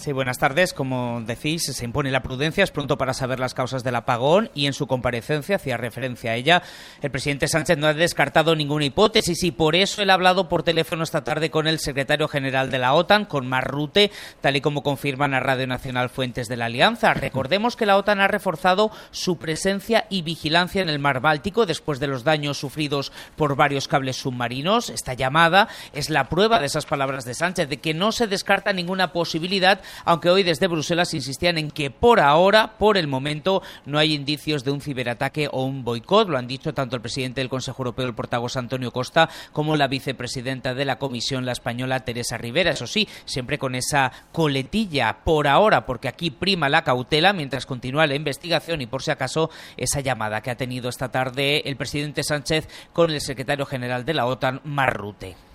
Sí, buenas tardes. Como decís, se impone la prudencia. Es pronto para saber las causas del apagón y en su comparecencia hacía referencia a ella. El presidente Sánchez no ha descartado ninguna hipótesis y por eso él ha hablado por teléfono esta tarde con el secretario general de la OTAN, con Marrute, tal y como confirman a Radio Nacional fuentes de la Alianza. Recordemos que la OTAN ha reforzado su presencia y vigilancia en el mar Báltico después de los daños sufridos por varios cables submarinos. Esta llamada es la prueba de esas palabras de Sánchez, de que no se descarta ninguna posibilidad aunque hoy desde Bruselas insistían en que por ahora, por el momento, no hay indicios de un ciberataque o un boicot. Lo han dicho tanto el presidente del Consejo Europeo, el portavoz Antonio Costa, como la vicepresidenta de la Comisión, la española Teresa Rivera. Eso sí, siempre con esa coletilla por ahora, porque aquí prima la cautela mientras continúa la investigación y por si acaso esa llamada que ha tenido esta tarde el presidente Sánchez con el secretario general de la OTAN, Marrute.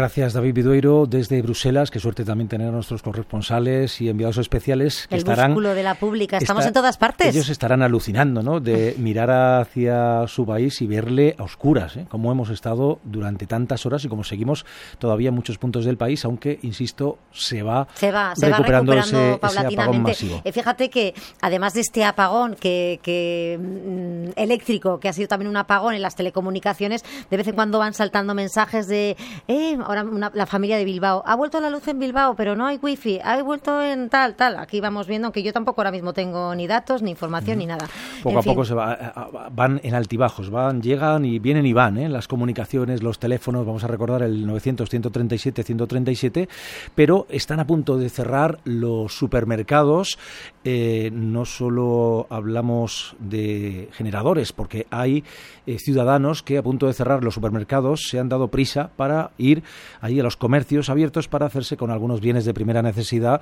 Gracias, David Vidueiro, desde Bruselas. Qué suerte también tener a nuestros corresponsales y enviados especiales que El estarán. de la pública, estamos en todas partes. Ellos estarán alucinando, ¿no? De mirar hacia su país y verle a oscuras, ¿eh? Como hemos estado durante tantas horas y como seguimos todavía en muchos puntos del país, aunque, insisto, se va, se va, se recuperando, ese, paulatinamente. Eh, fíjate que, además de este apagón que, mm, eléctrico, que ha sido también un apagón en las telecomunicaciones, de vez en cuando van saltando mensajes de. Eh, ahora la familia de Bilbao, ha vuelto la luz en Bilbao, pero no hay wifi, ha vuelto en tal, tal. Aquí vamos viendo que yo tampoco ahora mismo tengo ni datos, ni información, ni nada. Poco a poco se va, eh, eh, van en altibajos, van, llegan y vienen y van, ¿eh? las comunicaciones, los teléfonos, vamos a recordar el 900, 137, 137, pero están a punto de cerrar los supermercados. no solo hablamos de generadores, porque hay ciudadanos que a punto de cerrar los supermercados se han dado prisa para ir ahí a los comercios abiertos para hacerse con algunos bienes de primera necesidad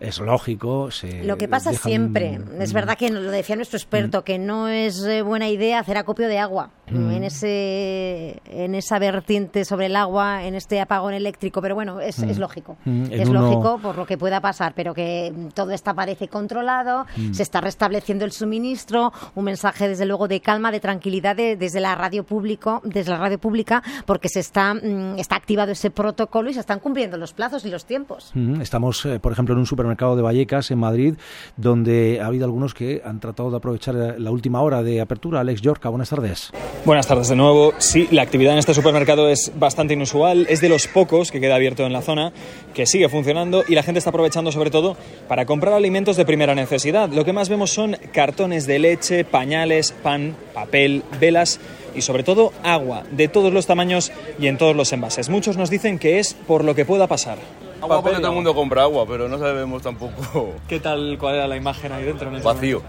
es lógico. lo que pasa siempre, es verdad que lo decía nuestro experto, mm. que no es eh, buena idea hacer acopio de agua mm. en ese en esa vertiente sobre el agua, en este apagón eléctrico, pero bueno, es, es mm. lógico. Es lógico por lo que pueda pasar, pero que todo está parece controlado, se está restableciendo el suministro, un mensaje desde luego de calma, de tranquilidad desde la radio público, desde la radio pública, porque se está está activado ese protocolo y se están cumpliendo los plazos y los tiempos. Estamos, eh, por ejemplo, en un super mercado de Vallecas, en Madrid, donde ha habido algunos que han tratado de aprovechar la última hora de apertura. Alex Yorca, buenas tardes. Buenas tardes de nuevo. Sí, la actividad en este supermercado es bastante inusual. Es de los pocos que queda abierto en la zona, que sigue funcionando y la gente está aprovechando sobre todo para comprar alimentos de primera necesidad. Lo que más vemos son cartones de leche, pañales, pan, papel, velas y sobre todo agua de todos los tamaños y en todos los envases. Muchos nos dicen que es por lo que pueda pasar. Agua porque todo el mundo compra agua, pero no sabemos tampoco. ¿Qué tal, cuál era la imagen ahí dentro? Vacío.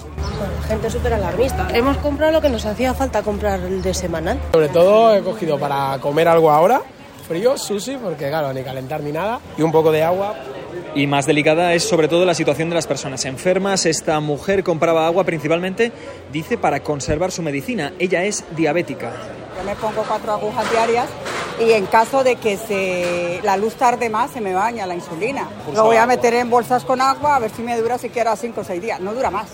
gente súper alarmista. Hemos comprado lo que nos hacía falta comprar el de semanal. Sobre todo he cogido para comer algo ahora, frío, sushi, porque claro, ni calentar ni nada, y un poco de agua. Y más delicada es sobre todo la situación de las personas enfermas. Esta mujer compraba agua principalmente, dice, para conservar su medicina. Ella es diabética. Yo me pongo cuatro agujas diarias y en caso de que se, la luz tarde más se me baña la insulina. Lo voy a meter en bolsas con agua a ver si me dura siquiera cinco o seis días. No dura más.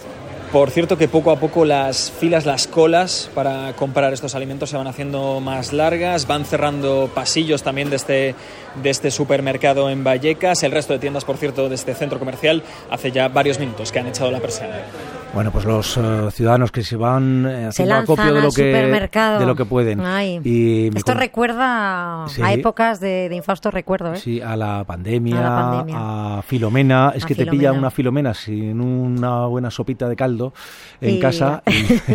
Por cierto que poco a poco las filas, las colas para comprar estos alimentos se van haciendo más largas, van cerrando pasillos también de este, de este supermercado en Vallecas, el resto de tiendas, por cierto, de este centro comercial, hace ya varios minutos que han echado la persiana. Bueno, pues los eh, ciudadanos que se van eh, haciendo acopio de lo que de lo que pueden. Y Esto recuerda a épocas de, infausto recuerdo, ¿eh? Sí, a la pandemia, a, Filomena. Es que te pilla una Filomena sin una buena sopita de caldo en casa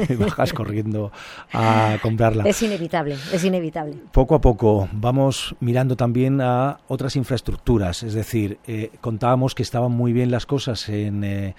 y bajas corriendo a comprarla. Es inevitable, es inevitable. Poco a poco vamos mirando también a otras infraestructuras. Es decir, contábamos que estaban muy bien las cosas en eh,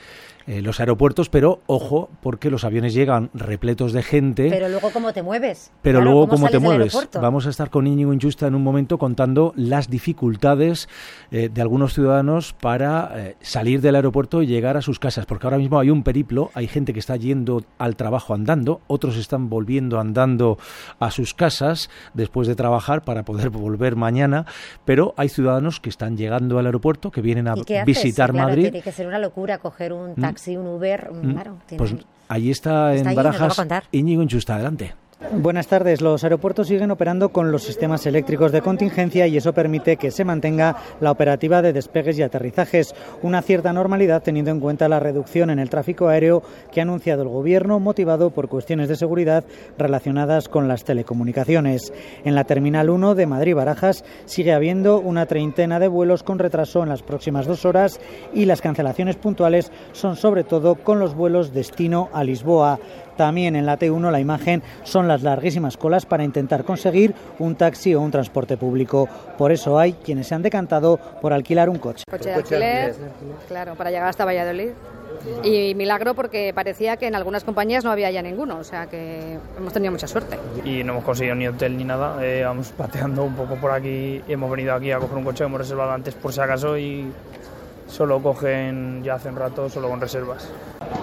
los aeropuertos, pero ojo, porque los aviones llegan repletos de gente. Pero luego cómo te mueves. Pero luego cómo, te mueves. Vamos a estar con Íñigo Injusta en un momento contando las dificultades eh, de algunos ciudadanos para eh, salir del aeropuerto y llegar a sus casas, porque ahora mismo hay un periplo, hay gente que está yendo al trabajo andando, otros están volviendo andando a sus casas después de trabajar para poder volver mañana, pero hay ciudadanos que están llegando al aeropuerto, que vienen a visitar Madrid. Tiene que ser una locura coger un taxi un Uber, mm, claro. Pues ahí está en Barajas Íñigo Inchusta, adelante. Buenas tardes. Los aeropuertos siguen operando con los sistemas eléctricos de contingencia y eso permite que se mantenga la operativa de despegues y aterrizajes. Una cierta normalidad teniendo en cuenta la reducción en el tráfico aéreo que ha anunciado el Gobierno, motivado por cuestiones de seguridad relacionadas con las telecomunicaciones. En la Terminal 1 de Madrid-Barajas sigue habiendo una treintena de vuelos con retraso en las próximas dos horas y las cancelaciones puntuales son sobre todo con los vuelos destino a Lisboa. También en la T1 la imagen son las larguísimas colas para intentar conseguir un taxi o un transporte público. Por eso hay quienes se han decantado por alquilar un coche. Coche de alquiler, claro, para llegar hasta Valladolid. Y milagro porque parecía que en algunas compañías no había ya ninguno, o sea que hemos tenido mucha suerte. Y no hemos conseguido ni hotel ni nada, eh, vamos pateando un poco por aquí hemos venido aquí a coger un coche que hemos reservado antes por si acaso y solo cogen ya hace un rato solo con reservas.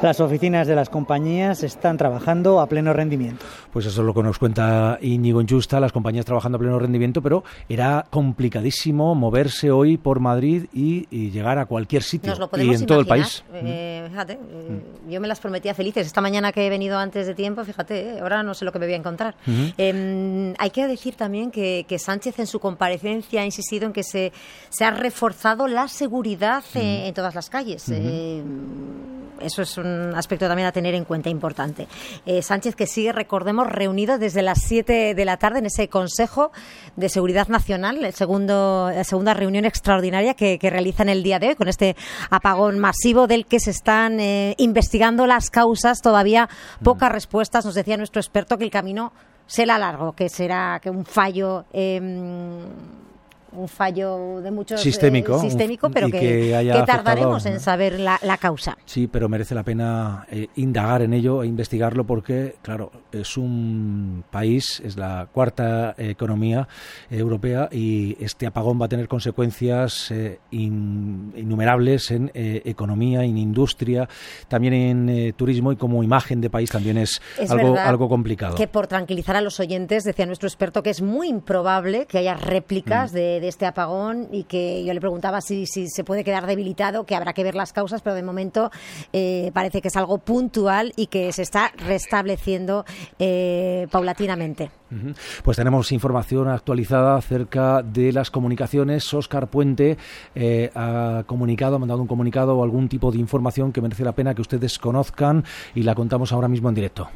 Las oficinas de las compañías están trabajando a pleno rendimiento. Pues eso es lo que nos cuenta Íñigo Injusta, las compañías trabajando a pleno rendimiento, pero era complicadísimo moverse hoy por Madrid y, llegar a cualquier sitio y en todo el país. Eh, fíjate, eh, yo me las prometía felices. Esta mañana que he venido antes de tiempo, fíjate, eh, ahora no sé lo que me voy a encontrar. Em, hay que decir también que, Sánchez en su comparecencia ha insistido en que se, se ha reforzado la seguridad en todas las calles. Eso es un aspecto también a tener en cuenta importante. Eh, Sánchez que sigue, recordemos, reunido desde las 7 de la tarde en ese Consejo de Seguridad Nacional, el segundo, la segunda reunión extraordinaria que, que realizan el día de hoy con este apagón masivo del que se están eh, investigando las causas. Todavía pocas respuestas. Nos decía nuestro experto que el camino será largo, que será que un fallo. Eh, un fallo de muchos sistémico, eh, sistémico pero que, tardaremos en saber la, causa. Sí, pero merece la pena eh, indagar en ello e investigarlo porque, claro, es un país, es la cuarta economía europea y este apagón va a tener consecuencias eh, innumerables en economía, en industria, también en turismo y como imagen de país también es, algo, algo complicado. Que por tranquilizar a los oyentes, decía nuestro experto que es muy improbable que haya réplicas mm. de de, este apagón y que yo le preguntaba si, se puede quedar debilitado, que habrá que ver las causas, pero de momento eh, parece que es algo puntual y que se está restableciendo eh, paulatinamente. Pues tenemos información actualizada acerca de las comunicaciones. Oscar Puente eh, ha comunicado, ha mandado un comunicado o algún tipo de información que merece la pena que ustedes conozcan y la contamos ahora mismo en directo.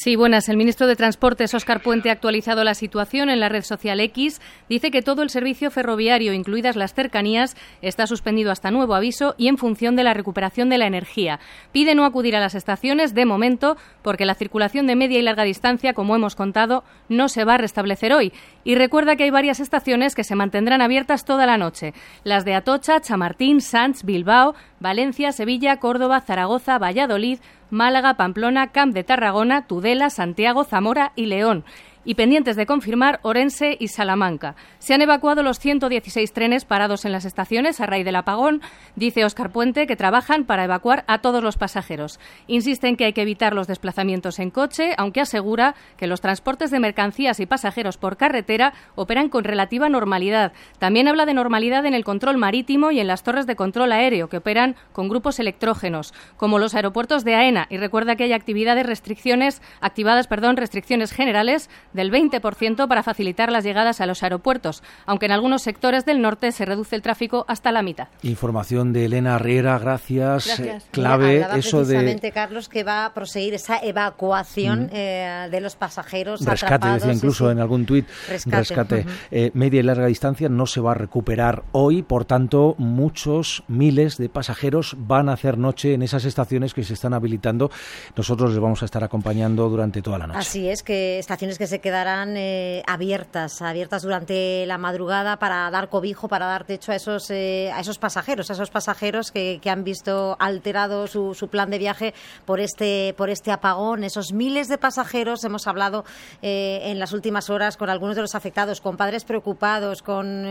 Sí, buenas. El ministro de Transportes, Óscar Puente, ha actualizado la situación en la red social X. Dice que todo el servicio ferroviario, incluidas las cercanías, está suspendido hasta nuevo aviso y en función de la recuperación de la energía. Pide no acudir a las estaciones de momento porque la circulación de media y larga distancia, como hemos contado, no se va a restablecer hoy. Y recuerda que hay varias estaciones que se mantendrán abiertas toda la noche. Las de Atocha, Chamartín, Sanz, Bilbao, Valencia, Sevilla, Córdoba, Zaragoza, Valladolid, Málaga, Pamplona, Camp de Tarragona, Tudela, Santiago, Zamora y León y pendientes de confirmar Orense y Salamanca. Se han evacuado los 116 trenes parados en las estaciones a raíz del apagón. Dice Óscar Puente que trabajan para evacuar a todos los pasajeros. Insiste en que hay que evitar los desplazamientos en coche, aunque asegura que los transportes de mercancías y pasajeros por carretera operan con relativa normalidad. También habla de normalidad en el control marítimo y en las torres de control aéreo, que operan con grupos electrógenos, como los aeropuertos de AENA. Y recuerda que hay actividades restricciones, activadas, perdón, restricciones generales del 20% para facilitar las llegadas a los aeropuertos, aunque en algunos sectores del norte se reduce el tráfico hasta la mitad. Información de Elena Riera, gracias. clave eso de Carlos que va a proseguir esa evacuación mm. eh, de los pasajeros rescate decía incluso en algún tuit rescate, eh, media y larga distancia no se va a recuperar hoy por tanto muchos miles de pasajeros van a hacer noche en esas estaciones que se están habilitando nosotros les vamos a estar acompañando durante toda la noche así es que estaciones que se quedarán eh, abiertas, abiertas durante la madrugada para dar cobijo, para dar techo a esos, eh, a esos pasajeros, a esos pasajeros que, han visto alterado su, su, plan de viaje por este, por este apagón. Esos miles de pasajeros, hemos hablado eh, en las últimas horas con algunos de los afectados, con padres preocupados, con,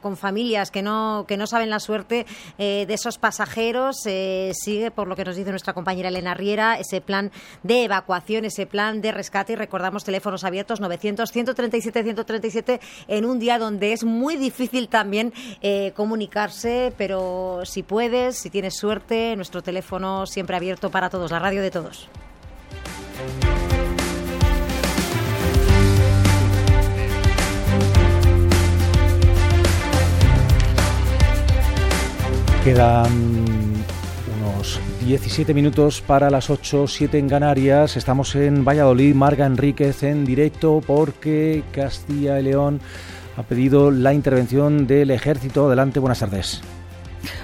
con familias que no, que no saben la suerte de esos pasajeros. sigue, por lo que nos dice nuestra compañera Elena Riera, ese plan de evacuación, ese plan de rescate y recordamos teléfonos abiertos abiertos, 900, 137, 137, en un día donde es muy difícil también eh, comunicarse, pero si puedes, si tienes suerte, nuestro teléfono siempre abierto para todos, la radio de todos. Quedan 17 minutos para las 8, 7 en Canarias. Estamos en Valladolid, Marga Enríquez en directo porque Castilla y León ha pedido la intervención del ejército. Adelante, buenas tardes.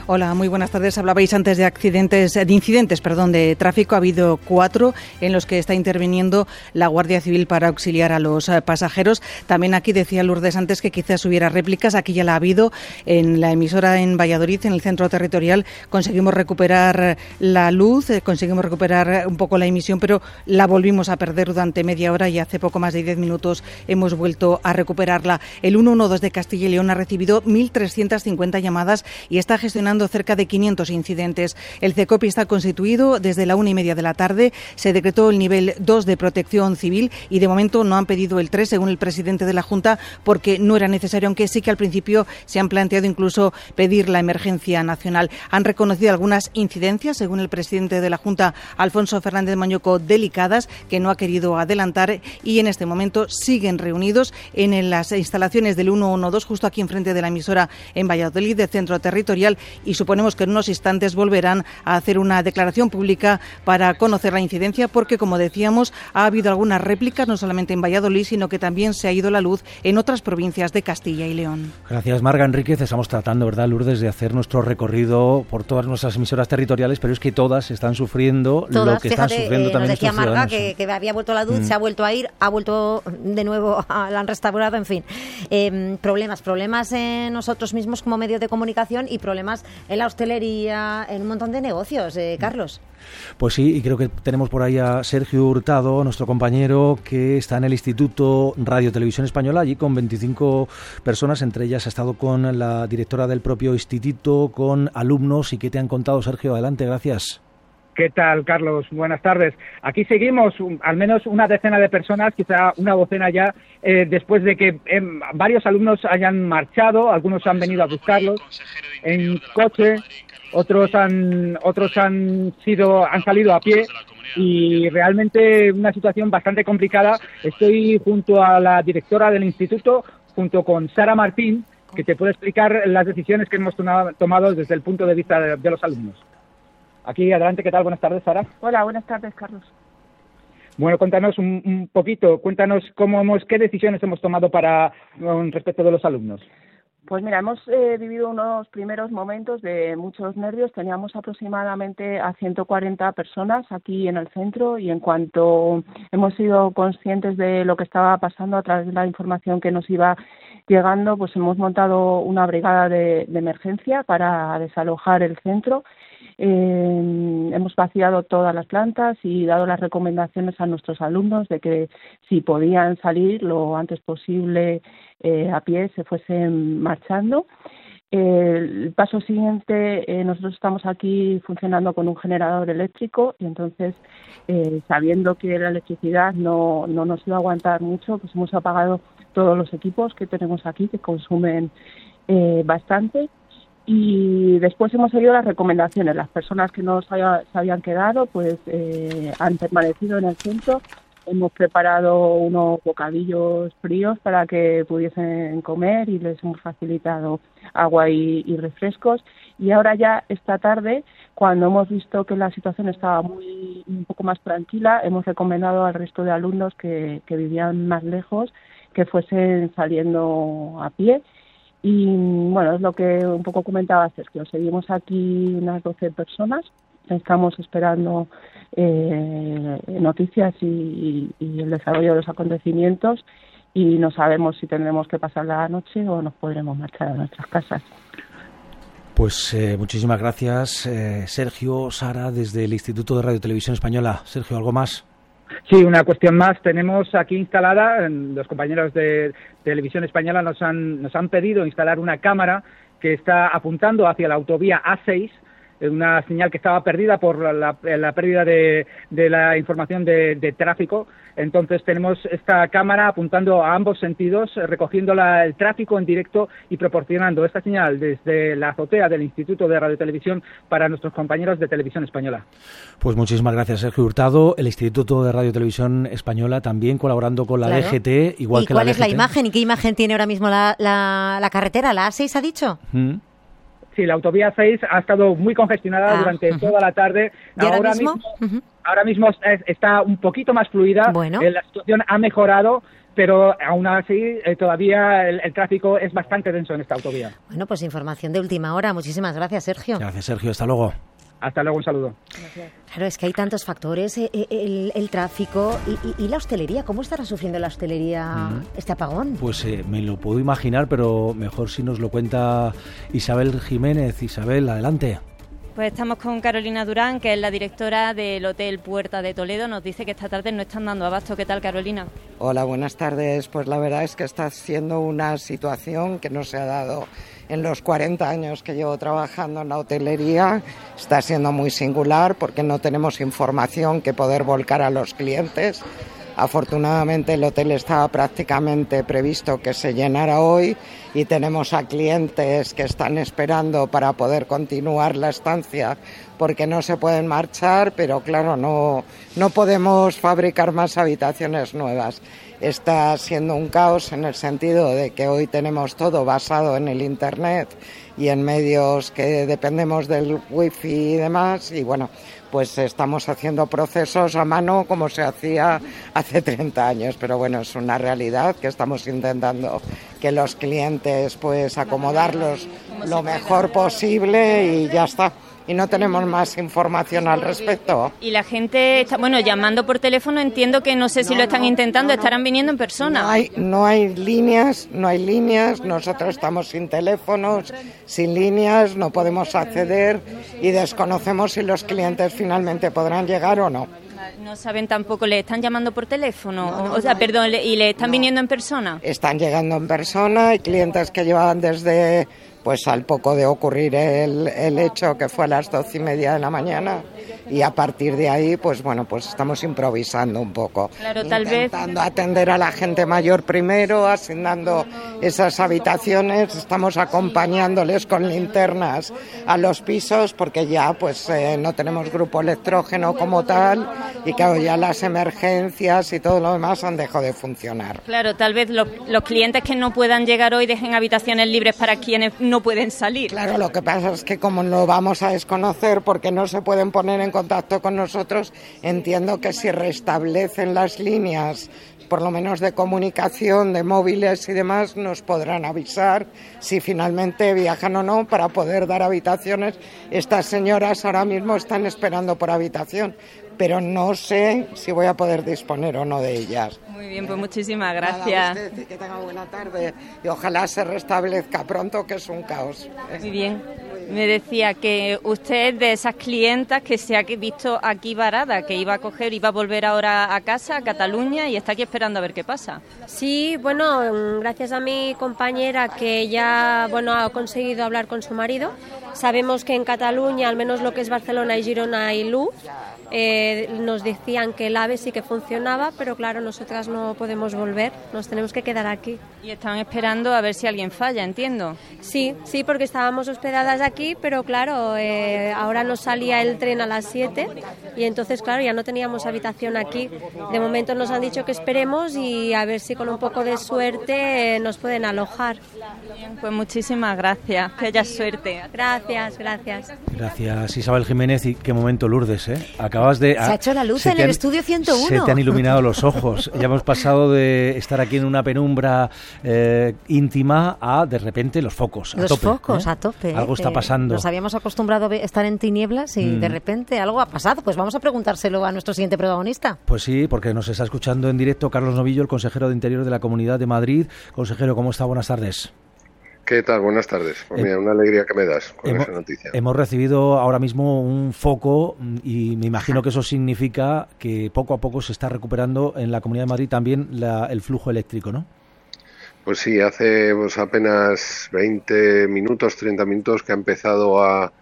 Hola, muy buenas tardes. Hablabais antes de accidentes, de incidentes, perdón, de tráfico. Ha habido cuatro en los que está interviniendo la Guardia Civil para auxiliar a los eh, pasajeros. También aquí decía Lourdes antes que quizás hubiera réplicas. Aquí ya la ha habido en la emisora en Valladolid, en el centro territorial. Conseguimos recuperar la luz, eh, conseguimos recuperar un poco la emisión, pero la volvimos a perder durante media hora y hace poco más de diez minutos hemos vuelto a recuperarla. El 112 de Castilla y León ha recibido 1.350 llamadas y está gestionando cerca de 500 incidentes. El CECOPI está constituido desde la una y media de la tarde. Se decretó el nivel 2 de protección civil y de momento no han pedido el 3, según el presidente de la Junta, porque no era necesario, aunque sí que al principio se han planteado incluso pedir la emergencia nacional. Han reconocido algunas incidencias, según el presidente de la Junta, Alfonso Fernández Mañoco, delicadas, que no ha querido adelantar y en este momento siguen reunidos en las instalaciones del 112, justo aquí enfrente de la emisora en Valladolid, de centro territorial, y suponemos que en unos instantes volverán a hacer una declaración pública para conocer la incidencia porque, como decíamos, ha habido algunas réplicas, no solamente en Valladolid, sino que también se ha ido la luz en otras provincias de Castilla y León. Gracias, Marga Enríquez. Estamos tratando, ¿verdad, Lourdes, de hacer nuestro recorrido por todas nuestras emisoras territoriales, pero es que todas están sufriendo lo que están sufriendo eh, también nos decía Marga que, que, había vuelto la luz, mm. se ha vuelto a ir, ha vuelto de nuevo, la han restaurado, en fin. Eh, problemas, problemas en nosotros mismos como medio de comunicación y problemas en la hostelería, en un montón de negocios, eh, Carlos. Pues sí, y creo que tenemos por ahí a Sergio Hurtado, nuestro compañero, que está en el Instituto Radio Televisión Española, allí con 25 personas, entre ellas ha estado con la directora del propio instituto, con alumnos, y qué te han contado, Sergio. Adelante, gracias. ¿Qué tal, Carlos? Buenas tardes. Aquí seguimos, al menos una decena de personas, quizá una docena ya, eh, después de que em, varios alumnos hayan marchado, algunos han venido a buscarlos en coche, otros han, otros han sido, han salido a pie y realmente una situación bastante complicada. Estoy junto a la directora del instituto, junto con Sara Martín, que te puede explicar las decisiones que hemos tomado desde el punto de vista de los alumnos. Aquí, adelante, ¿qué tal? Buenas tardes, Sara. Hola, buenas tardes, Carlos. Bueno, cuéntanos un, poquito, cuéntanos cómo hemos, qué decisiones hemos tomado para respecto de los alumnos. Pues mira, hemos eh, vivido unos primeros momentos de muchos nervios. Teníamos aproximadamente a 140 personas aquí en el centro y en cuanto hemos sido conscientes de lo que estaba pasando a través de la información que nos iba llegando, pues hemos montado una brigada de emergencia para desalojar el centro eh, hemos vaciado todas las plantas y dado las recomendaciones a nuestros alumnos de que si podían salir lo antes posible eh, a pie se fuesen marchando. el paso siguiente, eh, nosotros estamos aquí funcionando con un generador eléctrico y entonces, eh, sabiendo que la electricidad no, no nos iba a aguantar mucho, pues hemos apagado todos los equipos que tenemos aquí que consumen eh, bastante y después hemos seguido las recomendaciones. Las personas que no se, habían quedado pues eh, han permanecido en el centro. Hemos preparado unos bocadillos fríos para que pudiesen comer y les hemos facilitado agua y, refrescos. Y ahora ya esta tarde, cuando hemos visto que la situación estaba muy un poco más tranquila, hemos recomendado al resto de alumnos que, que vivían más lejos que fuesen saliendo a pie y bueno, es lo que un poco comentaba Sergio. Seguimos aquí unas 12 personas. Estamos esperando eh, noticias y, el desarrollo de los acontecimientos y no sabemos si tendremos que pasar la noche o nos podremos marchar a nuestras casas. Pues eh, muchísimas gracias, eh, Sergio, Sara, desde el Instituto de Radio Televisión Española. Sergio, ¿algo más? Sí, una cuestión más. Tenemos aquí instalada, los compañeros de Televisión Española nos han, nos han pedido instalar una cámara que está apuntando hacia la autovía A6 una señal que estaba perdida por la, pérdida de, la información de, tráfico. Entonces tenemos esta cámara apuntando a ambos sentidos, recogiendo el tráfico en directo y proporcionando esta señal desde la azotea del Instituto de Radio Televisión para nuestros compañeros de Televisión Española. Pues muchísimas gracias, Sergio Hurtado. El Instituto de Radio Televisión Española también colaborando con la DGT, igual ¿Y que cuál la es la imagen y qué imagen tiene ahora mismo la, la, carretera? ¿La A6 ha dicho? Mm. Sí, la autovía 6 ha estado muy congestionada Ah, durante toda la tarde. ¿Y ahora mismo? ahora mismo es- está un poquito más fluida. Bueno. Eh, la situación ha mejorado, pero aún así eh, todavía el, el tráfico es bastante denso en esta autovía. Bueno, pues información de última hora. Muchísimas gracias, Sergio. Gracias, Sergio. Hasta luego. Hasta luego, un saludo. Claro, es que hay tantos factores, eh, eh, el, el tráfico y, y- y la hostelería. ¿Cómo estará sufriendo la hostelería este apagón? Pues eh, me lo puedo imaginar, pero mejor si nos lo cuenta Isabel Jiménez. Isabel, adelante. Pues estamos con Carolina Durán, que es la directora del Hotel Puerta de Toledo. Nos dice que esta tarde no están dando abasto. ¿Qué tal, Carolina? Hola, buenas tardes. Pues la verdad es que está siendo una situación que no se ha dado en los 40 años que llevo trabajando en la hotelería. Está siendo muy singular porque no tenemos información que poder volcar a los clientes. Afortunadamente el hotel estaba prácticamente previsto que se llenara hoy y tenemos a clientes que están esperando para poder continuar la estancia porque no se pueden marchar, pero claro, no, no podemos fabricar más habitaciones nuevas. Está siendo un caos en el sentido de que hoy tenemos todo basado en el Internet y en medios que dependemos del wifi y demás y bueno, pues estamos haciendo procesos a mano como se hacía hace 30 años, pero bueno, es una realidad que estamos intentando que los clientes pues acomodarlos lo mejor posible y ya está. Y no tenemos más información al respecto. Y la gente está, bueno, llamando por teléfono, entiendo que no sé si lo están intentando, estarán viniendo en persona. No hay, no hay líneas, no hay líneas, nosotros estamos sin teléfonos, sin líneas, no podemos acceder y desconocemos si los clientes finalmente podrán llegar o no. No saben tampoco, le están llamando por teléfono, o sea, perdón, y le están viniendo en persona. Están llegando en persona, hay clientes que llevaban desde pues al poco de ocurrir el, el hecho que fue a las doce y media de la mañana y a partir de ahí pues bueno pues estamos improvisando un poco Claro, tal vez. intentando atender a la gente mayor primero asignando esas habitaciones estamos acompañándoles con linternas a los pisos porque ya pues eh, no tenemos grupo electrógeno como tal y claro ya las emergencias y todo lo demás han dejado de funcionar Claro, tal vez los, los clientes que no puedan llegar hoy dejen habitaciones libres para quienes no pueden salir. Claro, lo que pasa es que como lo vamos a desconocer porque no se pueden poner en contacto con nosotros, entiendo que si restablecen las líneas, por lo menos de comunicación, de móviles y demás, nos podrán avisar si finalmente viajan o no para poder dar habitaciones. Estas señoras ahora mismo están esperando por habitación, pero no sé si voy a poder disponer o no de ellas. Muy bien, pues muchísimas Nada, gracias. usted, que tenga buena tarde y ojalá se restablezca pronto, que es un caos. Muy bien. Me decía que usted es de esas clientas que se ha visto aquí varada, que iba a coger, iba a volver ahora a casa, a Cataluña, y está aquí esperando a ver qué pasa. Sí, bueno, mm, gracias a mi compañera que ya bueno ha conseguido hablar con su marido. Sabemos que en Cataluña, al menos lo que es Barcelona y Girona, hay luz. Eh, nos decían que el AVE sí que funcionaba, pero claro, nosotras no podemos volver, nos tenemos que quedar aquí. Y estaban esperando a ver si alguien falla, entiendo. Sí, sí, porque estábamos hospedadas aquí, pero claro, eh, ahora nos salía el tren a las 7 y entonces, claro, ya no teníamos habitación aquí. De momento nos han dicho que esperemos y a ver si con un poco de suerte eh, nos pueden alojar. Bien, pues muchísimas gracias, que haya suerte. Gracias, gracias. Gracias, Isabel Jiménez. Y qué momento, Lourdes, ¿eh? Acabas de... Se ha hecho la luz en el han- estudio 101. Se te han iluminado los ojos. Ya hemos pasado de estar aquí en una penumbra eh, íntima a, de repente, los focos. A Los tope, focos ¿eh? a tope. Algo ¿eh? está Que pasando. Nos habíamos acostumbrado a estar en tinieblas y Mm. de repente algo ha pasado. Pues vamos a preguntárselo a nuestro siguiente protagonista. Pues sí, porque nos está escuchando en directo Carlos Novillo, el consejero de Interior de la Comunidad de Madrid. Consejero, ¿cómo está? Buenas tardes. ¿Qué tal? Buenas tardes. Pues mira, una alegría que me das con Hemos, esa noticia. hemos recibido ahora mismo un foco mm, y me imagino que eso significa que poco a poco se está recuperando en la Comunidad de Madrid también la- el flujo eléctrico, ¿no? Pues sí, hace pues, apenas 20 minutos, 30 minutos que ha empezado a,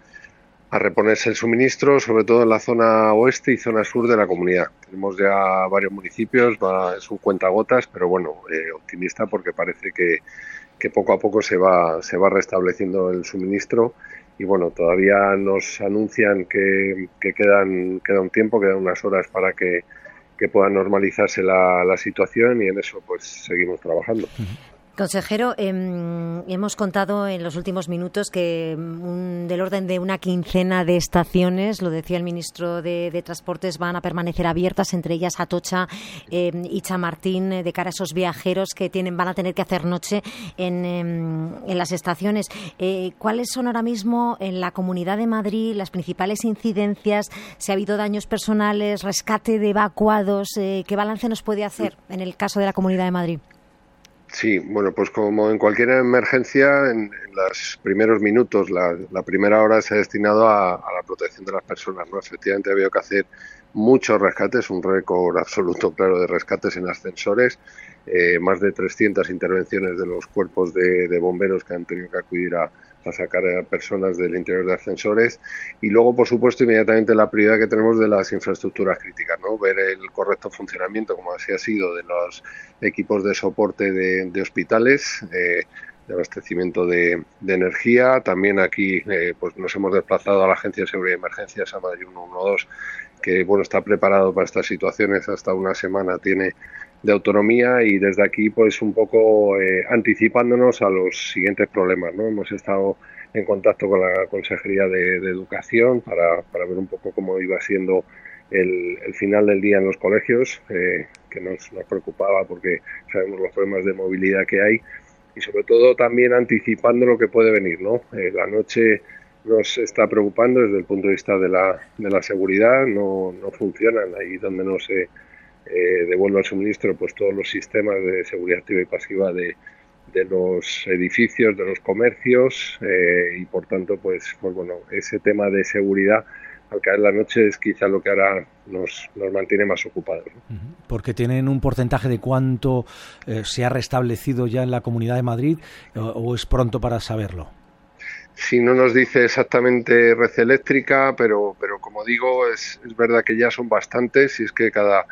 a reponerse el suministro, sobre todo en la zona oeste y zona sur de la comunidad. Tenemos ya varios municipios, va- es un cuentagotas, pero bueno, eh, optimista porque parece que, que poco a poco se va, se va restableciendo el suministro y bueno, todavía nos anuncian que, que quedan, queda un tiempo, quedan unas horas para que, que pueda normalizarse la, la situación y en eso pues seguimos trabajando. Consejero, em, hemos contado en los últimos minutos que mm, del orden de una quincena de estaciones, lo decía el ministro de, Transportes, van a permanecer abiertas, entre ellas Atocha em, y Chamartín, eh, de cara a esos viajeros que tienen, van a tener que hacer noche en, em, las estaciones. Eh, ¿Cuáles son ahora mismo en la Comunidad de Madrid las principales incidencias? Si ha habido daños personales, rescate de evacuados, eh, ¿qué balance nos puede hacer en el caso de la Comunidad de Madrid? Sí, bueno, pues como en cualquier emergencia, en, los primeros minutos, la, primera hora se ha destinado a, la protección de las personas. ¿no? Efectivamente, ha habido que hacer muchos rescates, un récord absoluto, claro, de rescates en ascensores, eh, más de 300 intervenciones de los cuerpos de bomberos que han tenido que acudir a, a sacar a personas del interior de ascensores y luego, por supuesto, inmediatamente la prioridad que tenemos de las infraestructuras críticas, ¿no? ver el correcto funcionamiento, como así ha sido, de los equipos de soporte de, hospitales. Eh, de abastecimiento de, energía. También aquí eh, pues nos hemos desplazado a la Agencia de Seguridad y Emergencias, a Madrid 112, que bueno está preparado para estas situaciones. Hasta una semana tiene de autonomía y desde aquí pues un poco eh, anticipándonos a los siguientes problemas. ¿no? Hemos estado en contacto con la Consejería de, Educación para, para, ver un poco cómo iba siendo el, final del día en los colegios, eh, que nos, nos, preocupaba porque sabemos los problemas de movilidad que hay y sobre todo también anticipando lo que puede venir. ¿no? Eh, la noche nos está preocupando desde el punto de vista de la, de la seguridad, no, no funcionan ahí donde no se eh, devuelve al suministro pues todos los sistemas de seguridad activa y pasiva de, de los edificios, de los comercios eh, y por tanto pues, pues bueno, ese tema de seguridad al caer la noche es quizá lo que ahora nos, nos mantiene más ocupados. Porque tienen un porcentaje de cuánto eh, se ha restablecido ya en la Comunidad de Madrid o, es pronto para saberlo. Si no nos dice exactamente red eléctrica, pero, pero como digo, es, es verdad que ya son bastantes y es que cada,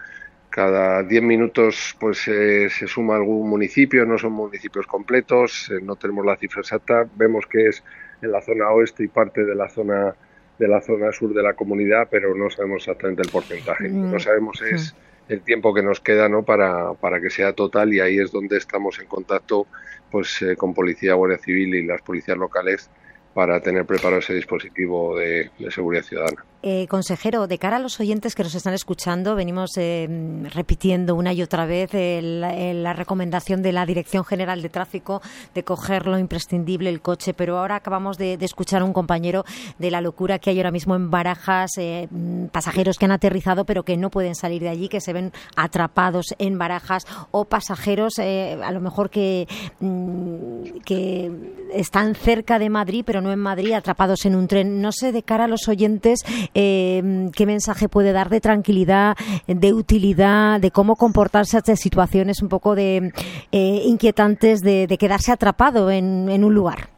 cada 10 minutos pues eh, se suma algún municipio, no son municipios completos, eh, no tenemos la cifra exacta, vemos que es en la zona oeste y parte de la zona de la zona sur de la comunidad, pero no sabemos exactamente el porcentaje. No sabemos es el tiempo que nos queda ¿no? para, para que sea total y ahí es donde estamos en contacto pues eh, con Policía, Guardia Civil y las policías locales para tener preparado ese dispositivo de seguridad ciudadana. Eh, consejero, de cara a los oyentes que nos están escuchando, venimos eh, repitiendo una y otra vez la recomendación de la Dirección General de Tráfico de coger lo imprescindible, el coche, pero ahora acabamos de, escuchar a un compañero de la locura que hay ahora mismo en Barajas, eh, pasajeros que han aterrizado pero que no pueden salir de allí, que se ven atrapados en Barajas, o pasajeros a lo mejor que, mm, que están cerca de Madrid pero no en Madrid, atrapados en un tren. No sé, de cara a los oyentes, eh, qué mensaje puede dar de tranquilidad, de utilidad, de cómo comportarse ante situaciones un poco de eh, inquietantes de, quedarse atrapado en, un lugar.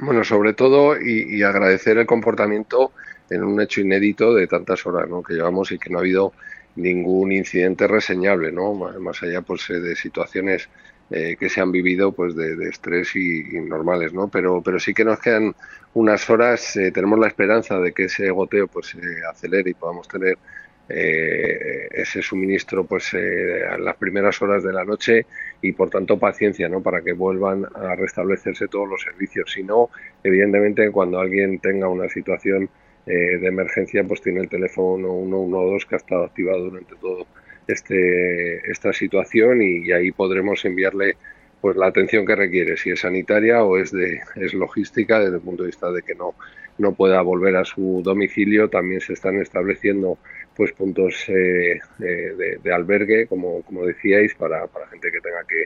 Bueno, sobre todo y, agradecer el comportamiento en un hecho inédito de tantas horas que llevamos y que no ha habido ningún incidente reseñable, ¿no? más allá pues, eh, de situaciones eh, que se han vivido pues de, estrés y, normales, ¿no? Pero, pero sí que nos quedan unas horas, eh, tenemos la esperanza de que ese goteo pues se acelere y podamos tener eh, ese suministro pues a las primeras horas de la noche y por tanto paciencia, ¿no? Para que vuelvan a restablecerse todos los servicios. Si no, evidentemente cuando alguien tenga una situación de emergencia pues tiene el teléfono 112 que ha estado activado durante todo este, esta situación y, ahí podremos enviarle pues la atención que requiere, si es sanitaria o es de es logística desde el punto de vista de que no no pueda volver a su domicilio. También se están estableciendo pues puntos eh, de, de, albergue, como, como decíais, para, para gente que tenga que,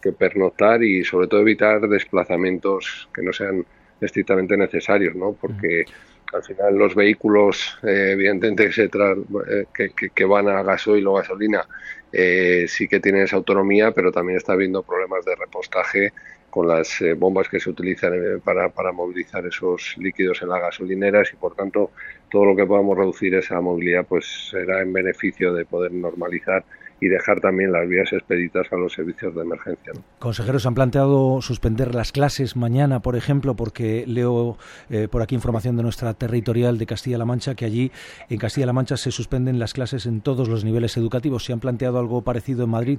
que pernoctar y sobre todo evitar desplazamientos que no sean estrictamente necesarios, ¿no? Porque al final los vehículos, eh, evidentemente que, se eh, que, que, van a gasoil o gasolina, eh, sí que tienen esa autonomía, pero también está habiendo problemas de repostaje con las bombas que se utilizan para, para movilizar esos líquidos en las gasolineras y por tanto todo lo que podamos reducir esa movilidad pues será en beneficio de poder normalizar y dejar también las vías expeditas a los servicios de emergencia. Consejeros, ¿han planteado suspender las clases mañana, por ejemplo? Porque leo eh, por aquí información de nuestra territorial de Castilla-La Mancha que allí en Castilla-La Mancha se suspenden las clases en todos los niveles educativos. ¿Se han planteado algo parecido en Madrid?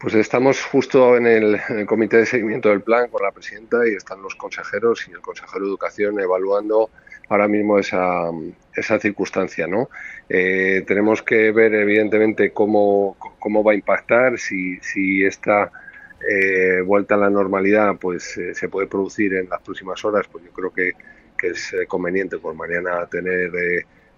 Pues estamos justo en el, comité de seguimiento del plan con la presidenta y están los consejeros y el consejero de Educación evaluando ahora mismo esa, esa circunstancia, ¿no? Eh, tenemos que ver evidentemente cómo, cómo va a impactar, si, si esta eh, vuelta a la normalidad pues eh, se puede producir en las próximas horas, pues yo creo que, que es conveniente por mañana tener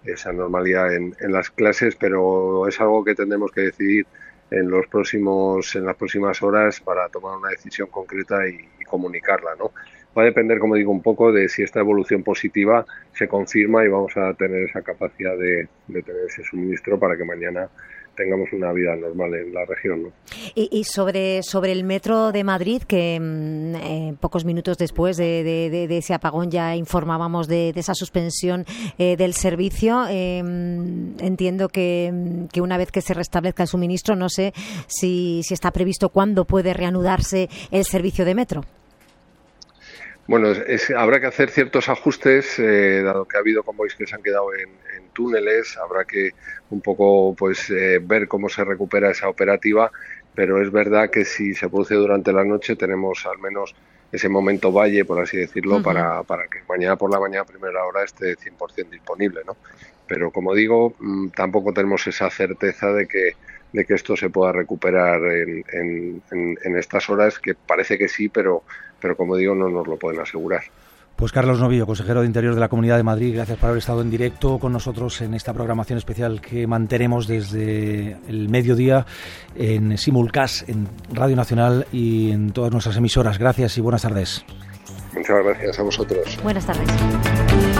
esa normalidad en, en las clases, pero es algo que tendremos que decidir en los próximos en las próximas horas para tomar una decisión concreta y, comunicarla no va a depender como digo un poco de si esta evolución positiva se confirma y vamos a tener esa capacidad de, de tener ese suministro para que mañana tengamos una vida normal en la región. ¿no? Y, sobre, sobre el metro de Madrid, que mm, eh, pocos minutos después de, ese apagón ya informábamos de, esa suspensión eh, del servicio, eh, entiendo que, que, una vez que se restablezca el suministro, no sé si, si está previsto cuándo puede reanudarse el servicio de metro. Bueno, habrá que hacer ciertos ajustes, eh, dado que ha habido convoys que se han quedado en, túneles, habrá que un poco pues eh, ver cómo se recupera esa operativa, pero es verdad que si se produce durante la noche tenemos al menos ese momento valle, por así decirlo, para, para que mañana por la mañana primera hora esté 100% disponible, ¿no? Pero como digo, mm, tampoco tenemos esa certeza de que de que esto se pueda recuperar en, en, estas horas, que parece que sí, pero, pero como digo, no nos lo pueden asegurar. Pues Carlos Novillo, consejero de Interior de la Comunidad de Madrid, gracias por haber estado en directo con nosotros en esta programación especial que mantenemos desde el mediodía en Simulcast, en Radio Nacional y en todas nuestras emisoras. Gracias y buenas tardes. Muchas gracias a vosotros. Buenas tardes.